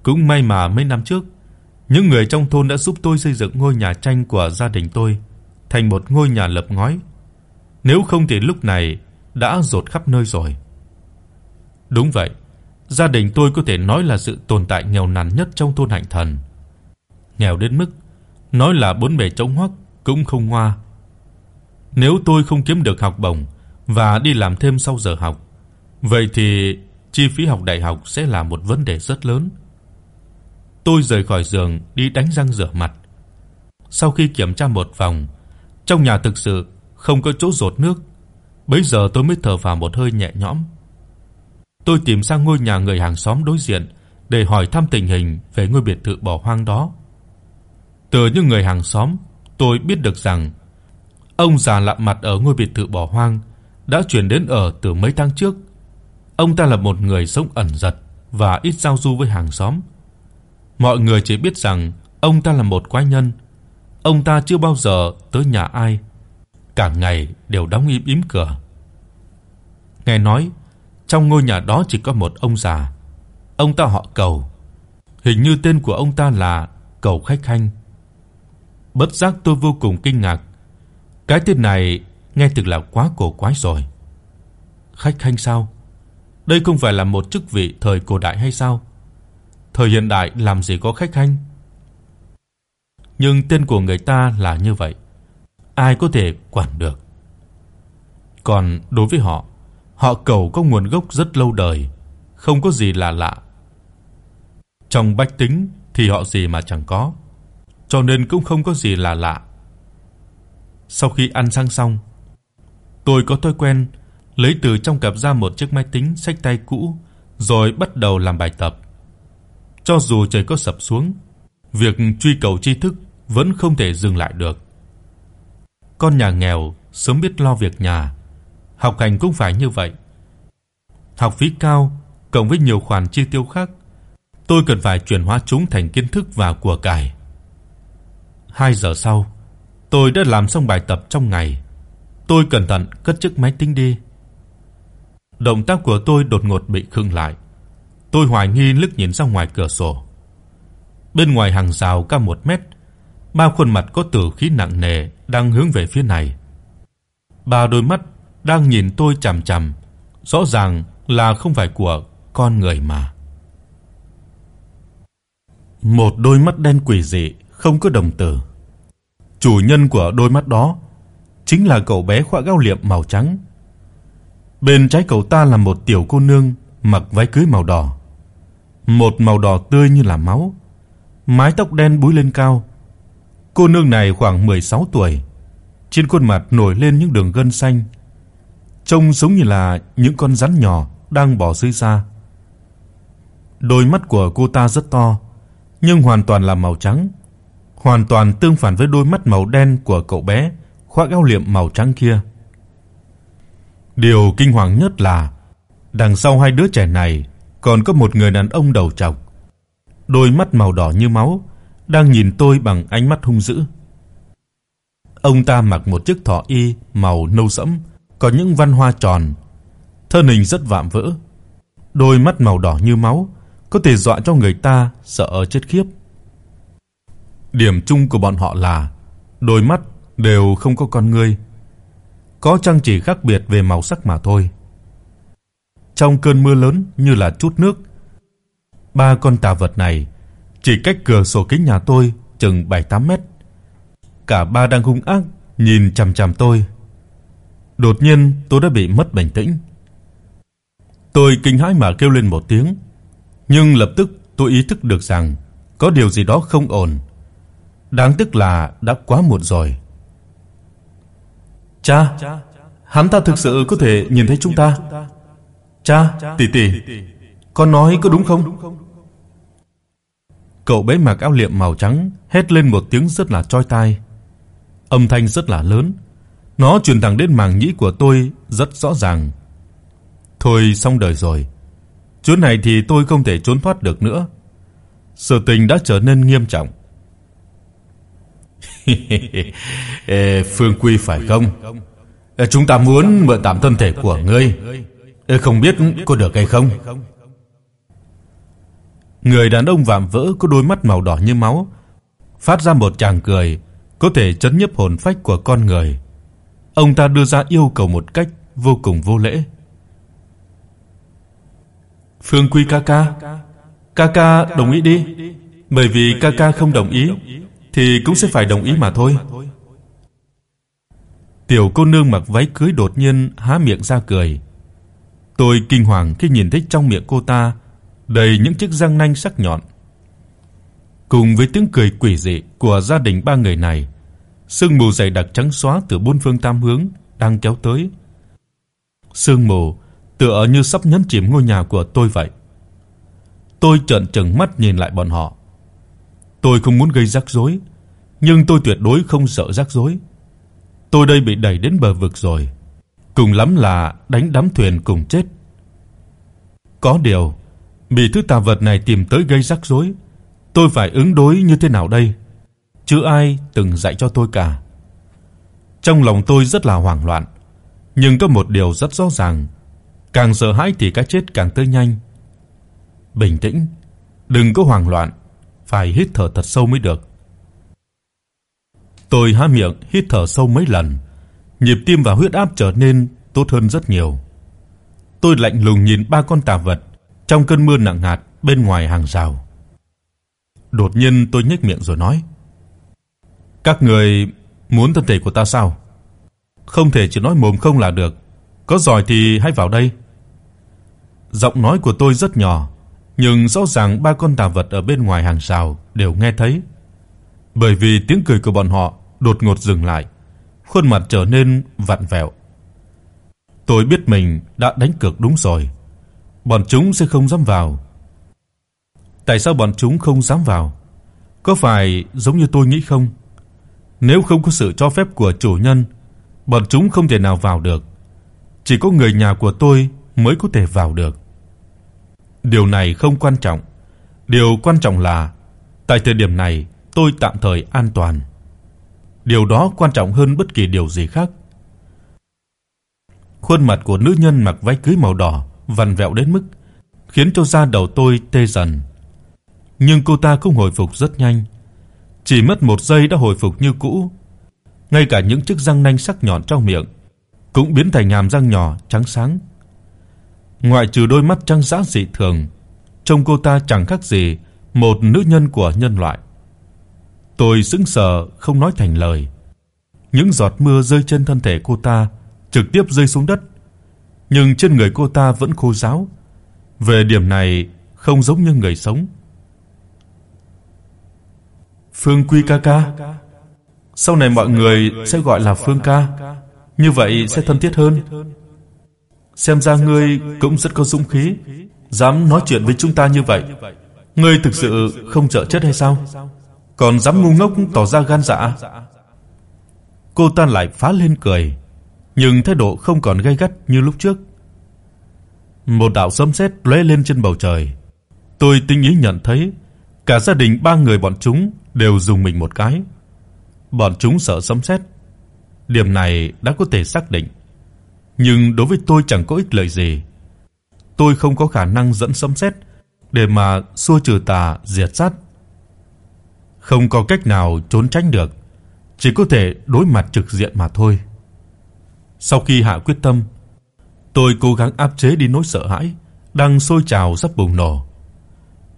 Cũng may mà mấy năm trước, những người trong thôn đã giúp tôi xây dựng ngôi nhà tranh của gia đình tôi thành một ngôi nhà lợp ngói. Nếu không thì lúc này đã rột khắp nơi rồi. Đúng vậy, gia đình tôi có thể nói là sự tồn tại nghèo nàn nhất trong thôn Hạnh Thần. Nghèo đến mức nói là bốn bề trống hoắc cũng không hoa. Nếu tôi không kiếm được học bổng và đi làm thêm sau giờ học, vậy thì chi phí học đại học sẽ là một vấn đề rất lớn. Tôi rời khỏi giường đi đánh răng rửa mặt. Sau khi kiểm tra một vòng, trong nhà thực sự không có chỗ rột nước. Bấy giờ tôi mới thở phào một hơi nhẹ nhõm. Tôi tìm sang ngôi nhà người hàng xóm đối diện để hỏi thăm tình hình về ngôi biệt thự bỏ hoang đó. Từ những người hàng xóm, tôi biết được rằng ông già lạ mặt ở ngôi biệt thự bỏ hoang đã chuyển đến ở từ mấy tháng trước. Ông ta là một người sống ẩn dật và ít giao du với hàng xóm. Mọi người chỉ biết rằng ông ta là một quái nhân. Ông ta chưa bao giờ tới nhà ai, cả ngày đều đóng im ím cửa. Nghe nói trong ngôi nhà đó chỉ có một ông già. Ông ta họ Cầu. Hình như tên của ông ta là Cầu Khách Khanh. Bất giác tôi vô cùng kinh ngạc. Cái tên này nghe thực là quá cổ quái rồi. Khách Khanh sao? Đây không phải là một chức vị thời cổ đại hay sao? Thời hiện đại làm gì có khách khanh. Nhưng tên của người ta là như vậy, ai có thể quản được. Còn đối với họ, họ cầu có nguồn gốc rất lâu đời, không có gì là lạ. Trong bách tính thì họ gì mà chẳng có, cho nên cũng không có gì là lạ. Sau khi ăn sáng xong, tôi có thói quen lấy từ trong cặp ra một chiếc máy tính xách tay cũ rồi bắt đầu làm bài tập. Cho dù trời có sập xuống, việc truy cầu tri thức vẫn không thể dừng lại được. Con nhà nghèo sớm biết lo việc nhà, học hành cũng phải như vậy. Học phí cao cộng với nhiều khoản chi tiêu khác, tôi cần phải chuyển hóa chúng thành kiến thức và của cải. 2 giờ sau, tôi đã làm xong bài tập trong ngày. Tôi cẩn thận cất chiếc máy tính đi. Động tác của tôi đột ngột bị khựng lại. Tôi hoài nghi liếc nhìn ra ngoài cửa sổ. Bên ngoài hàng rào cao 1 mét, ba khuôn mặt có tử khí nặng nề đang hướng về phía này. Ba đôi mắt đang nhìn tôi chằm chằm, rõ ràng là không phải của con người mà. Một đôi mắt đen quỷ dị, không có đồng tử. Chủ nhân của đôi mắt đó chính là cậu bé khoác áo liệm màu trắng. Bên trái cậu ta là một tiểu cô nương mặc váy cưới màu đỏ một màu đỏ tươi như là máu, mái tóc đen búi lên cao. Cô nương này khoảng 16 tuổi, Trên khuôn mặt nổi lên những đường gân xanh, trông giống như là những con rắn nhỏ đang bò dưới da. Đôi mắt của cô ta rất to, nhưng hoàn toàn là màu trắng, hoàn toàn tương phản với đôi mắt màu đen của cậu bé khoác áo liệm màu trắng kia. Điều kinh hoàng nhất là đằng sau hai đứa trẻ này còn có một người đàn ông đầu trọc, đôi mắt màu đỏ như máu, đang nhìn tôi bằng ánh mắt hung dữ. Ông ta mặc một chiếc thỏ y màu nâu sẫm, có những văn hoa tròn, thân hình rất vạm vỡ, đôi mắt màu đỏ như máu, có thể dọa cho người ta sợ chết khiếp. Điểm chung của bọn họ là đôi mắt đều không có con ngươi, có chăng chỉ khác biệt về màu sắc mà thôi. Trong cơn mưa lớn như là chút nước, ba con tà vật này chỉ cách cửa sổ kính nhà tôi chừng 7-8 mét. Cả ba đang hung ác nhìn chằm chằm tôi. Đột nhiên tôi đã bị mất bình tĩnh. Tôi kinh hãi mà kêu lên một tiếng, nhưng lập tức tôi ý thức được rằng có điều gì đó không ổn. Đáng tiếc là đã quá muộn rồi. Cha, hắn ta thực sự có thể nhìn thấy chúng ta. Cha, tỷ tỷ, con nói có đúng không? Cậu bé mặc áo liệm màu trắng hét lên một tiếng rất là chói tai. Âm thanh rất là lớn, nó truyền thẳng đến màng nhĩ của tôi rất rõ ràng. Thôi xong đời rồi. Chuyến này thì tôi không thể trốn thoát được nữa. Sự tình đã trở nên nghiêm trọng. Ê, Phương Quy phải không? Chúng ta muốn mượn tạm thân thể của ngươi. Không biết có được hay không? Người đàn ông vạm vỡ có đôi mắt màu đỏ như máu, phát ra một tràng cười có thể chấn nhiếp hồn phách của con người. Ông ta đưa ra yêu cầu một cách vô cùng vô lễ. Phương Quy ca ca, ca ca đồng ý đi, bởi vì ca ca không đồng ý thì cũng sẽ phải đồng ý mà thôi. Tiểu cô nương mặc váy cưới đột nhiên há miệng ra cười. Tôi kinh hoàng khi nhìn thấy trong miệng cô ta đầy những chiếc răng nanh sắc nhọn. Cùng với tiếng cười quỷ dị của gia đình ba người này, sương mù dày đặc trắng xóa từ bốn phương tám hướng đang kéo tới. Sương mù tựa như sắp nhấn chìm ngôi nhà của tôi vậy. Tôi trợn trừng mắt nhìn lại bọn họ. Tôi không muốn gây rắc rối, nhưng tôi tuyệt đối không sợ rắc rối. Tôi đây bị đẩy đến bờ vực rồi, cùng lắm là đánh đắm thuyền cùng chết. Có điều, bị thứ tà vật này tìm tới gây rắc rối, tôi phải ứng đối như thế nào đây? Chứ ai từng dạy cho tôi cả. Trong lòng tôi rất là hoảng loạn, nhưng có một điều rất rõ ràng, càng sợ hãi thì cái chết càng tới nhanh. Bình tĩnh, đừng có hoảng loạn, phải hít thở thật sâu mới được. Tôi há miệng hít thở sâu mấy lần, nhịp tim và huyết áp trở nên tốt hơn rất nhiều. Tôi lạnh lùng nhìn ba con tà vật trong cơn mưa nặng hạt bên ngoài hàng rào. Đột nhiên tôi nhếch miệng rồi nói: "Các người muốn thân thể của ta sao? Không thể chỉ nói mồm không là được, có giỏi thì hãy vào đây." Giọng nói của tôi rất nhỏ, nhưng rõ ràng ba con tà vật ở bên ngoài hàng rào đều nghe thấy. Bởi vì tiếng cười của bọn họ đột ngột dừng lại, khuôn mặt trở nên vặn vẹo. Tôi biết mình đã đánh cược đúng rồi. Bọn chúng sẽ không dám vào. Tại sao bọn chúng không dám vào? Có phải giống như tôi nghĩ không? Nếu không có sự cho phép của chủ nhân, bọn chúng không thể nào vào được. Chỉ có người nhà của tôi mới có thể vào được. Điều này không quan trọng. Điều quan trọng là tại thời điểm này tôi tạm thời an toàn. Điều đó quan trọng hơn bất kỳ điều gì khác. Khuôn mặt của nữ nhân mặc váy cưới màu đỏ vặn vẹo đến mức khiến cho da đầu tôi tê dần. Nhưng cô ta cũng hồi phục rất nhanh, chỉ mất một giây đã hồi phục như cũ. Ngay cả những chiếc răng nanh sắc nhọn trong miệng cũng biến thành hàm răng nhỏ trắng sáng. Ngoại trừ đôi mắt trắng dã dị thường, trông cô ta chẳng khác gì một nữ nhân của nhân loại. Tôi sững sờ không nói thành lời. Những giọt mưa rơi trên thân thể cô ta trực tiếp rơi xuống đất, nhưng trên người cô ta vẫn khô ráo. Về điểm này không giống như người sống. Phương Quy ca ca, Sau này mọi người sẽ gọi là Phương ca, như vậy sẽ thân thiết hơn. Xem ra ngươi cũng rất có dũng khí, dám nói chuyện với chúng ta như vậy. Ngươi thực sự không sợ chết hay sao? Còn dám ngu ngốc tỏ ra gan dạ. Cô ta lại phá lên cười, nhưng thái độ không còn gay gắt như lúc trước. Một đạo sấm sét lóe lên trên bầu trời. Tôi tinh ý nhận thấy cả gia đình ba người bọn chúng đều dùng mình một cái. Bọn chúng sợ sấm sét. Điểm này đã có thể xác định, nhưng đối với tôi chẳng có ích lợi gì. Tôi không có khả năng dẫn sấm sét để mà xua trừ tà diệt sát. Không có cách nào trốn tránh được, chỉ có thể đối mặt trực diện mà thôi. Sau khi hạ quyết tâm, tôi cố gắng áp chế đi nỗi sợ hãi đang sôi trào sắp bùng nổ.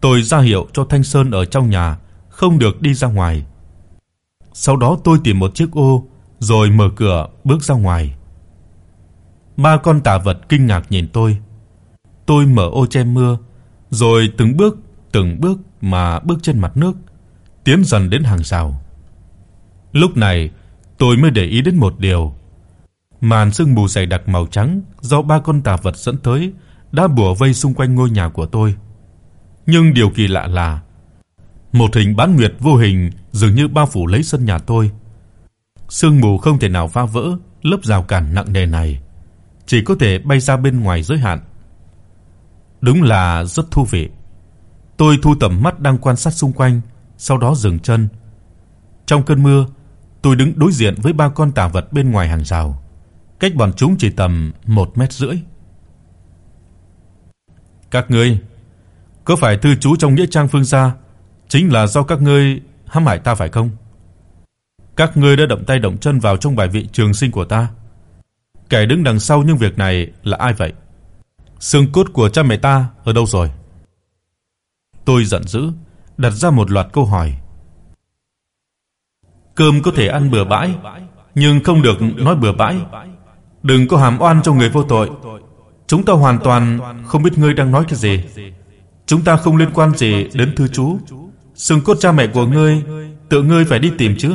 Tôi ra hiệu cho Thanh Sơn ở trong nhà không được đi ra ngoài. Sau đó tôi tìm một chiếc ô rồi mở cửa bước ra ngoài. Ba con tà vật kinh ngạc nhìn tôi. Tôi mở ô che mưa, rồi từng bước, từng bước mà bước trên mặt nước, tiến dần đến hàng rào. Lúc này, tôi mới để ý đến một điều. Màn sương mù dày đặc màu trắng do ba con tà vật dẫn tới đã bủa vây xung quanh ngôi nhà của tôi. Nhưng điều kỳ lạ là một hình bán nguyệt vô hình dường như bao phủ lấy sân nhà tôi. Sương mù không thể nào phá vỡ lớp rào cản nặng nề này, chỉ có thể bay ra bên ngoài giới hạn. Đúng là rất thú vị. Tôi thu tầm mắt đang quan sát xung quanh, sau đó dừng chân. Trong cơn mưa, tôi đứng đối diện với ba con tà vật bên ngoài hàng rào, cách bọn chúng chỉ tầm 1 mét rưỡi. Các ngươi, có phải thư chú trong nghĩa trang Phương gia chính là do các ngươi hãm hại ta phải không? Các ngươi đã động tay động chân vào trong bài vị trường sinh của ta. Kẻ đứng đằng sau những việc này là ai vậy? Xương cốt của cha mẹ ta ở đâu rồi? Tôi giận dữ, đặt ra một loạt câu hỏi. Cơm có thể ăn bừa bãi, nhưng không được nói bừa bãi. Đừng có hàm oan cho người vô tội. Chúng ta hoàn toàn không biết ngươi đang nói cái gì. Chúng ta không liên quan gì đến thư chú. Xương cốt cha mẹ của ngươi, tự ngươi phải đi tìm chứ.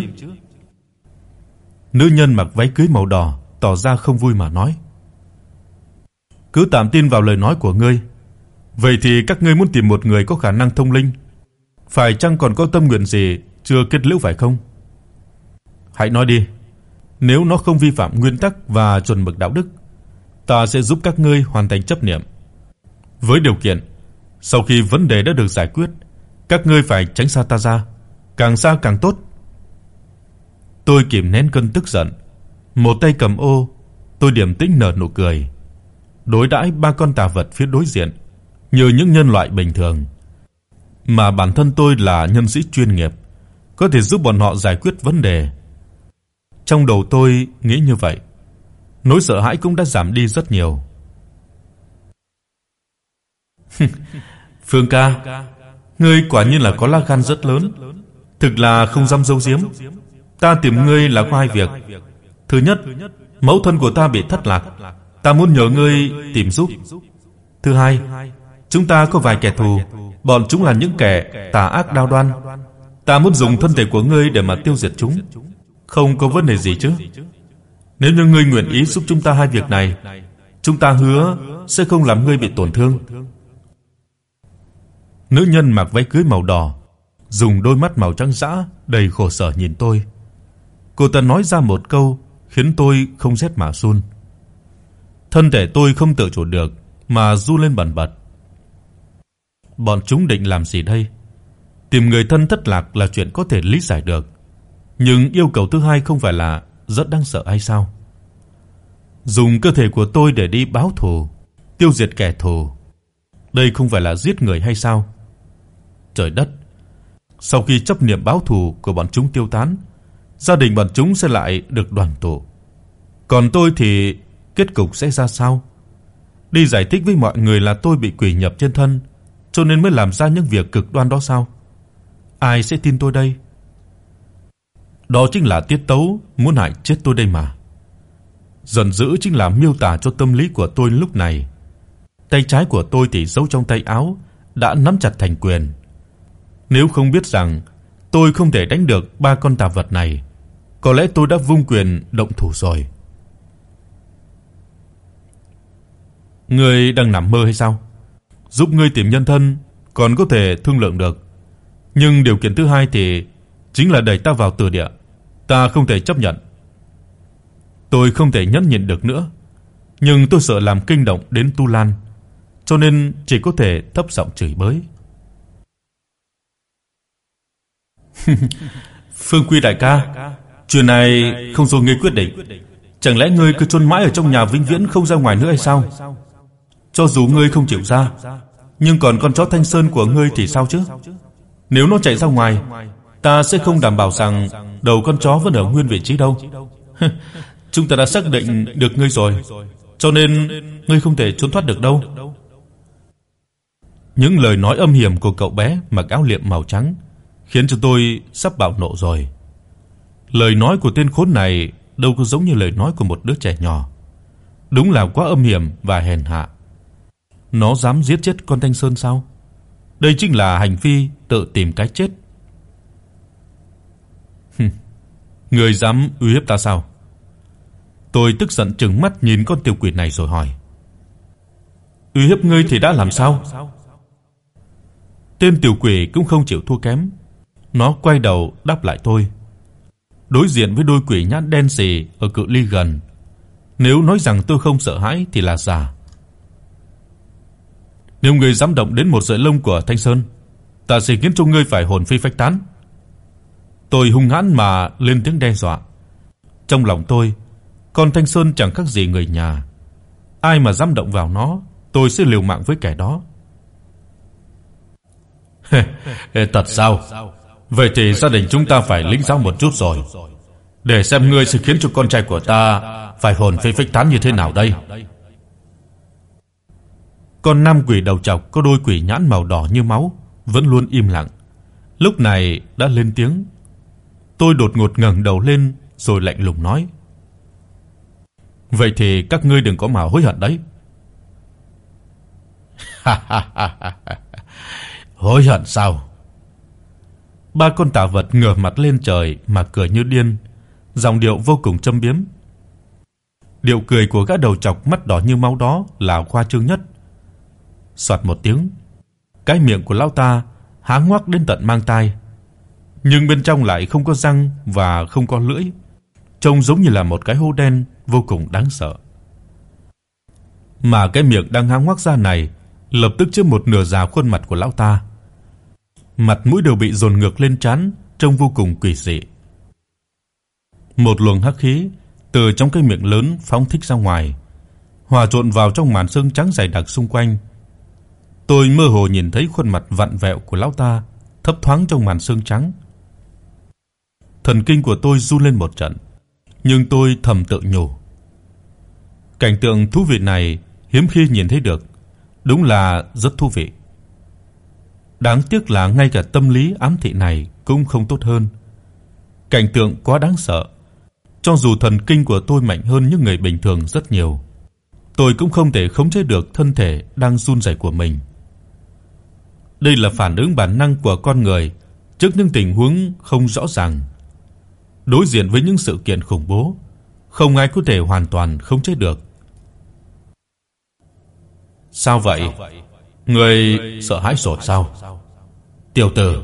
Nữ nhân mặc váy cưới màu đỏ tỏ ra không vui mà nói: "Cứ tạm tin vào lời nói của ngươi. Vậy thì các ngươi muốn tìm một người có khả năng thông linh, phải chăng còn có tâm nguyện gì chưa kết liễu phải không? Hãy nói đi. Nếu nó không vi phạm nguyên tắc và chuẩn mực đạo đức, ta sẽ giúp các ngươi hoàn thành chấp niệm. Với điều kiện, sau khi vấn đề đã được giải quyết, các ngươi phải tránh xa ta ra, càng xa càng tốt." Tôi kìm nén cơn tức giận, một tay cầm ô, tôi điềm tĩnh nở nụ cười, đối đãi ba con tà vật phía đối diện như những nhân loại bình thường, mà bản thân tôi là nhân sĩ chuyên nghiệp, có thể giúp bọn họ giải quyết vấn đề. Trong đầu tôi nghĩ như vậy, nỗi sợ hãi cũng đã giảm đi rất nhiều. Phương ca, ngươi quả nhiên là có lá gan rất lớn, thực là không dám giấu giếm. Ta tìm ngươi là có hai việc. Thứ nhất, mẫu thân của ta bị thất lạc, ta muốn nhờ ngươi tìm giúp. Thứ hai, chúng ta có vài kẻ thù, bọn chúng là những kẻ tà ác đao đoan. Ta muốn dùng thân thể của ngươi để mà tiêu diệt chúng. Không có vấn đề gì chứ? Nếu như ngươi nguyện ý giúp chúng ta hai việc này, chúng ta hứa sẽ không làm ngươi bị tổn thương. Nữ nhân mặc váy cưới màu đỏ, dùng đôi mắt màu trắng dã đầy khổ sở nhìn tôi. Cô ta nói ra một câu khiến tôi không rét mà run. Thân thể tôi không tự chủ được mà run lên bần bật. Bọn chúng định làm gì đây? Tìm người thân thất lạc là chuyện có thể lý giải được, nhưng yêu cầu thứ hai không phải là rất đáng sợ hay sao? Dùng cơ thể của tôi để đi báo thù, tiêu diệt kẻ thù. Đây không phải là giết người hay sao? Trời đất. Sau khi chấp niệm báo thù của bọn chúng tiêu tán, gia đình bọn chúng sẽ lại được đoàn tụ. Còn tôi thì kết cục sẽ ra sao? Đi giải thích với mọi người là tôi bị quỷ nhập trên thân, cho nên mới làm ra những việc cực đoan đó sao? Ai sẽ tin tôi đây? Đó chính là tiết tấu muốn hại chết tôi đây mà. Giận dữ chính là miêu tả cho tâm lý của tôi lúc này. Tay trái của tôi thì giấu trong tay áo, đã nắm chặt thành quyền. Nếu không biết rằng tôi không thể đánh được ba con tà vật này, có lẽ tôi đã vung quyền động thủ rồi. Ngươi đang nằm mơ hay sao? Giúp ngươi tìm nhân thân còn có thể thương lượng được, nhưng điều kiện thứ hai thì chính là đẩy ta vào tử địa. Ta không thể chấp nhận. Tôi không thể nhẫn nhịn được nữa, nhưng tôi sợ làm kinh động đến Tu Lan, cho nên chỉ có thể thấp giọng chửi bới. Phương Quy đại ca, chuyện này không do ngươi quyết định. Chẳng lẽ ngươi cứ chôn mãi ở trong nhà vĩnh viễn không ra ngoài nữa hay sao? Cho dù ngươi không chịu ra, nhưng còn con chó Thanh Sơn của ngươi thì sao chứ? Nếu nó chạy ra ngoài, ta sẽ không đảm bảo rằng đầu con chó vẫn ở nguyên vị trí đâu. Chúng ta đã xác định được ngươi rồi, cho nên ngươi không thể trốn thoát được đâu. Những lời nói âm hiểm của cậu bé mặc áo liệm màu trắng khiến cho tôi sắp bạo nộ rồi. Lời nói của tên khốn này đâu có giống như lời nói của một đứa trẻ nhỏ. Đúng là quá âm hiểm và hèn hạ. Nó dám giết chết con Thanh Sơn sao? Đây chính là hành vi tự tìm cái chết. Ngươi dám uy hiếp ta sao? Tôi tức giận trừng mắt nhìn con tiểu quỷ này rồi hỏi. Uy hiếp ngươi thì đã làm sao? Tên tiểu quỷ cũng không chịu thua kém. Nó quay đầu đáp lại tôi. Đối diện với đôi quỷ nhãn đen sì ở cự ly gần, nếu nói rằng tôi không sợ hãi thì là giả. Nếu ngươi dám động đến một sợi lông của Thanh Sơn, ta sẽ khiến cho ngươi phải hồn phi phách tán. Tôi hung hãn mà lên tiếng đe dọa. Trong lòng tôi, con Thanh Sơn chẳng khác gì người nhà. Ai mà dám động vào nó, tôi sẽ liều mạng với kẻ đó. Thật sao? Vậy thì gia đình chúng ta phải lĩnh giáo một chút rồi. Để xem ngươi sẽ khiến cho con trai của ta phải hồn phi phách tán như thế nào đây. Con nam quỷ đầu trọc có đôi quỷ nhãn màu đỏ như máu vẫn luôn im lặng. Lúc này đã lên tiếng. Tôi đột ngột ngẩng đầu lên rồi lạnh lùng nói: "Vậy thì các ngươi đừng có mà hối hận đấy." hối hận sao? Ba con tà vật ngửa mặt lên trời mà cười như điên, giọng điệu vô cùng châm biếm. Điệu cười của gã đầu trọc mắt đỏ như máu đó là khoa trương nhất. Soạt một tiếng, cái miệng của lão ta há ngoác đến tận mang tai, nhưng bên trong lại không có răng và không có lưỡi, trông giống như là một cái hố đen vô cùng đáng sợ. Mà cái miệng đang há ngoác ra này lập tức chiếm một nửa già khuôn mặt của lão ta. Mặt mũi đều bị dồn ngược lên trán, trông vô cùng quỷ dị. Một luồng hắc khí từ trong cái miệng lớn phóng thích ra ngoài, hòa trộn vào trong màn sương trắng dày đặc xung quanh, Tôi mơ hồ nhìn thấy khuôn mặt vặn vẹo của lão ta thấp thoáng trong màn sương trắng. Thần kinh của tôi run lên một trận, nhưng tôi thầm tự nhủ. Cảnh tượng thú vị này hiếm khi nhìn thấy được, đúng là rất thú vị. Đáng tiếc là ngay cả tâm lý ám thị này cũng không tốt hơn. Cảnh tượng quá đáng sợ. Cho dù thần kinh của tôi mạnh hơn những người bình thường rất nhiều, tôi cũng không thể khống chế được thân thể đang run rẩy của mình. Đây là phản ứng bản năng của con người trước những tình huống không rõ ràng. Đối diện với những sự kiện khủng bố, không ai có thể hoàn toàn khống chế được. Sao vậy? Ngươi sợ hãi rồi sao? Tiểu tử,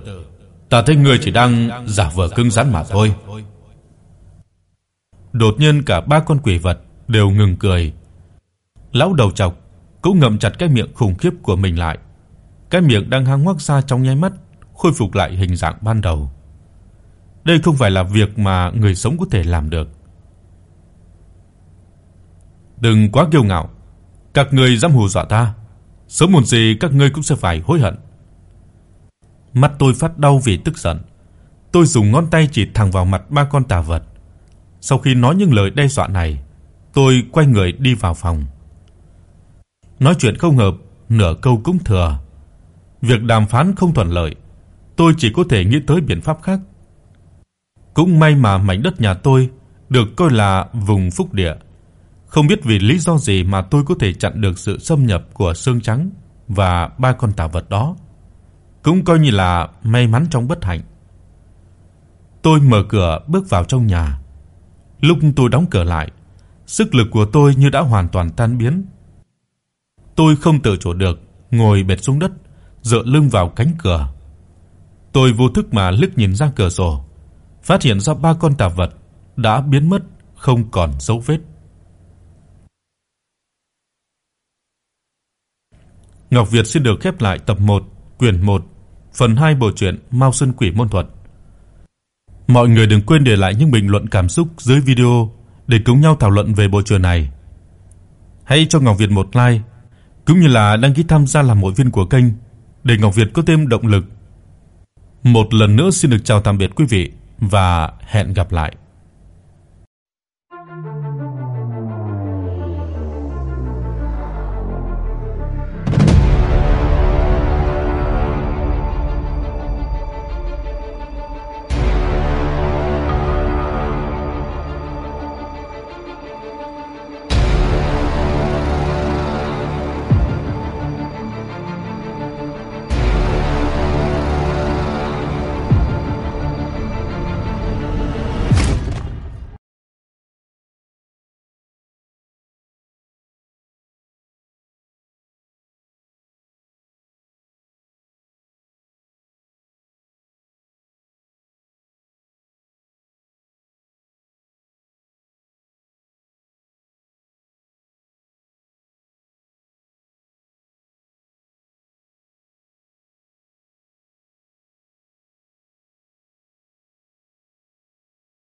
ta thấy ngươi chỉ đang giả vờ cứng rắn mà thôi. Đột nhiên cả ba con quỷ vật đều ngừng cười. Lão đầu trọc cũng ngậm chặt cái miệng khủng khiếp của mình lại cái miệng đang hang ngoác ra trong nháy mắt khôi phục lại hình dạng ban đầu. Đây không phải là việc mà người sống có thể làm được. Đừng quá kiêu ngạo, các ngươi dám hù dọa ta, sớm muộn gì các ngươi cũng sẽ phải hối hận. Mắt tôi phát đau vì tức giận. Tôi dùng ngón tay chỉ thẳng vào mặt ba con tà vật. Sau khi nói những lời đe dọa này, tôi quay người đi vào phòng. Nói chuyện không hợp, nửa câu cũng thừa. Việc đàm phán không thuận lợi, tôi chỉ có thể nghĩ tới biện pháp khác. Cũng may mà mảnh đất nhà tôi được coi là vùng phúc địa. Không biết vì lý do gì mà tôi có thể chặn được sự xâm nhập của xương trắng và ba con tà vật đó. Cũng coi như là may mắn trong bất hạnh. Tôi mở cửa bước vào trong nhà, Lúc tôi đóng cửa lại, sức lực của tôi như đã hoàn toàn tan biến. Tôi không tự chủ được, ngồi bệt xuống đất, dựa lưng vào cánh cửa. Tôi vô thức mà liếc nhìn ra cửa sổ, phát hiện ra ba con tà vật đã biến mất không còn dấu vết. Ngọc Việt xin được khép lại tập 1, quyển 1, phần 2 bộ truyện Mao Sơn Quỷ môn thuật. Mọi người đừng quên để lại những bình luận cảm xúc dưới video để cùng nhau thảo luận về bộ truyện này. Hãy cho Ngọc Việt một like cũng như là đăng ký tham gia làm hội viên của kênh để Ngọc Việt có thêm động lực. Một lần nữa xin được chào tạm biệt quý vị và hẹn gặp lại.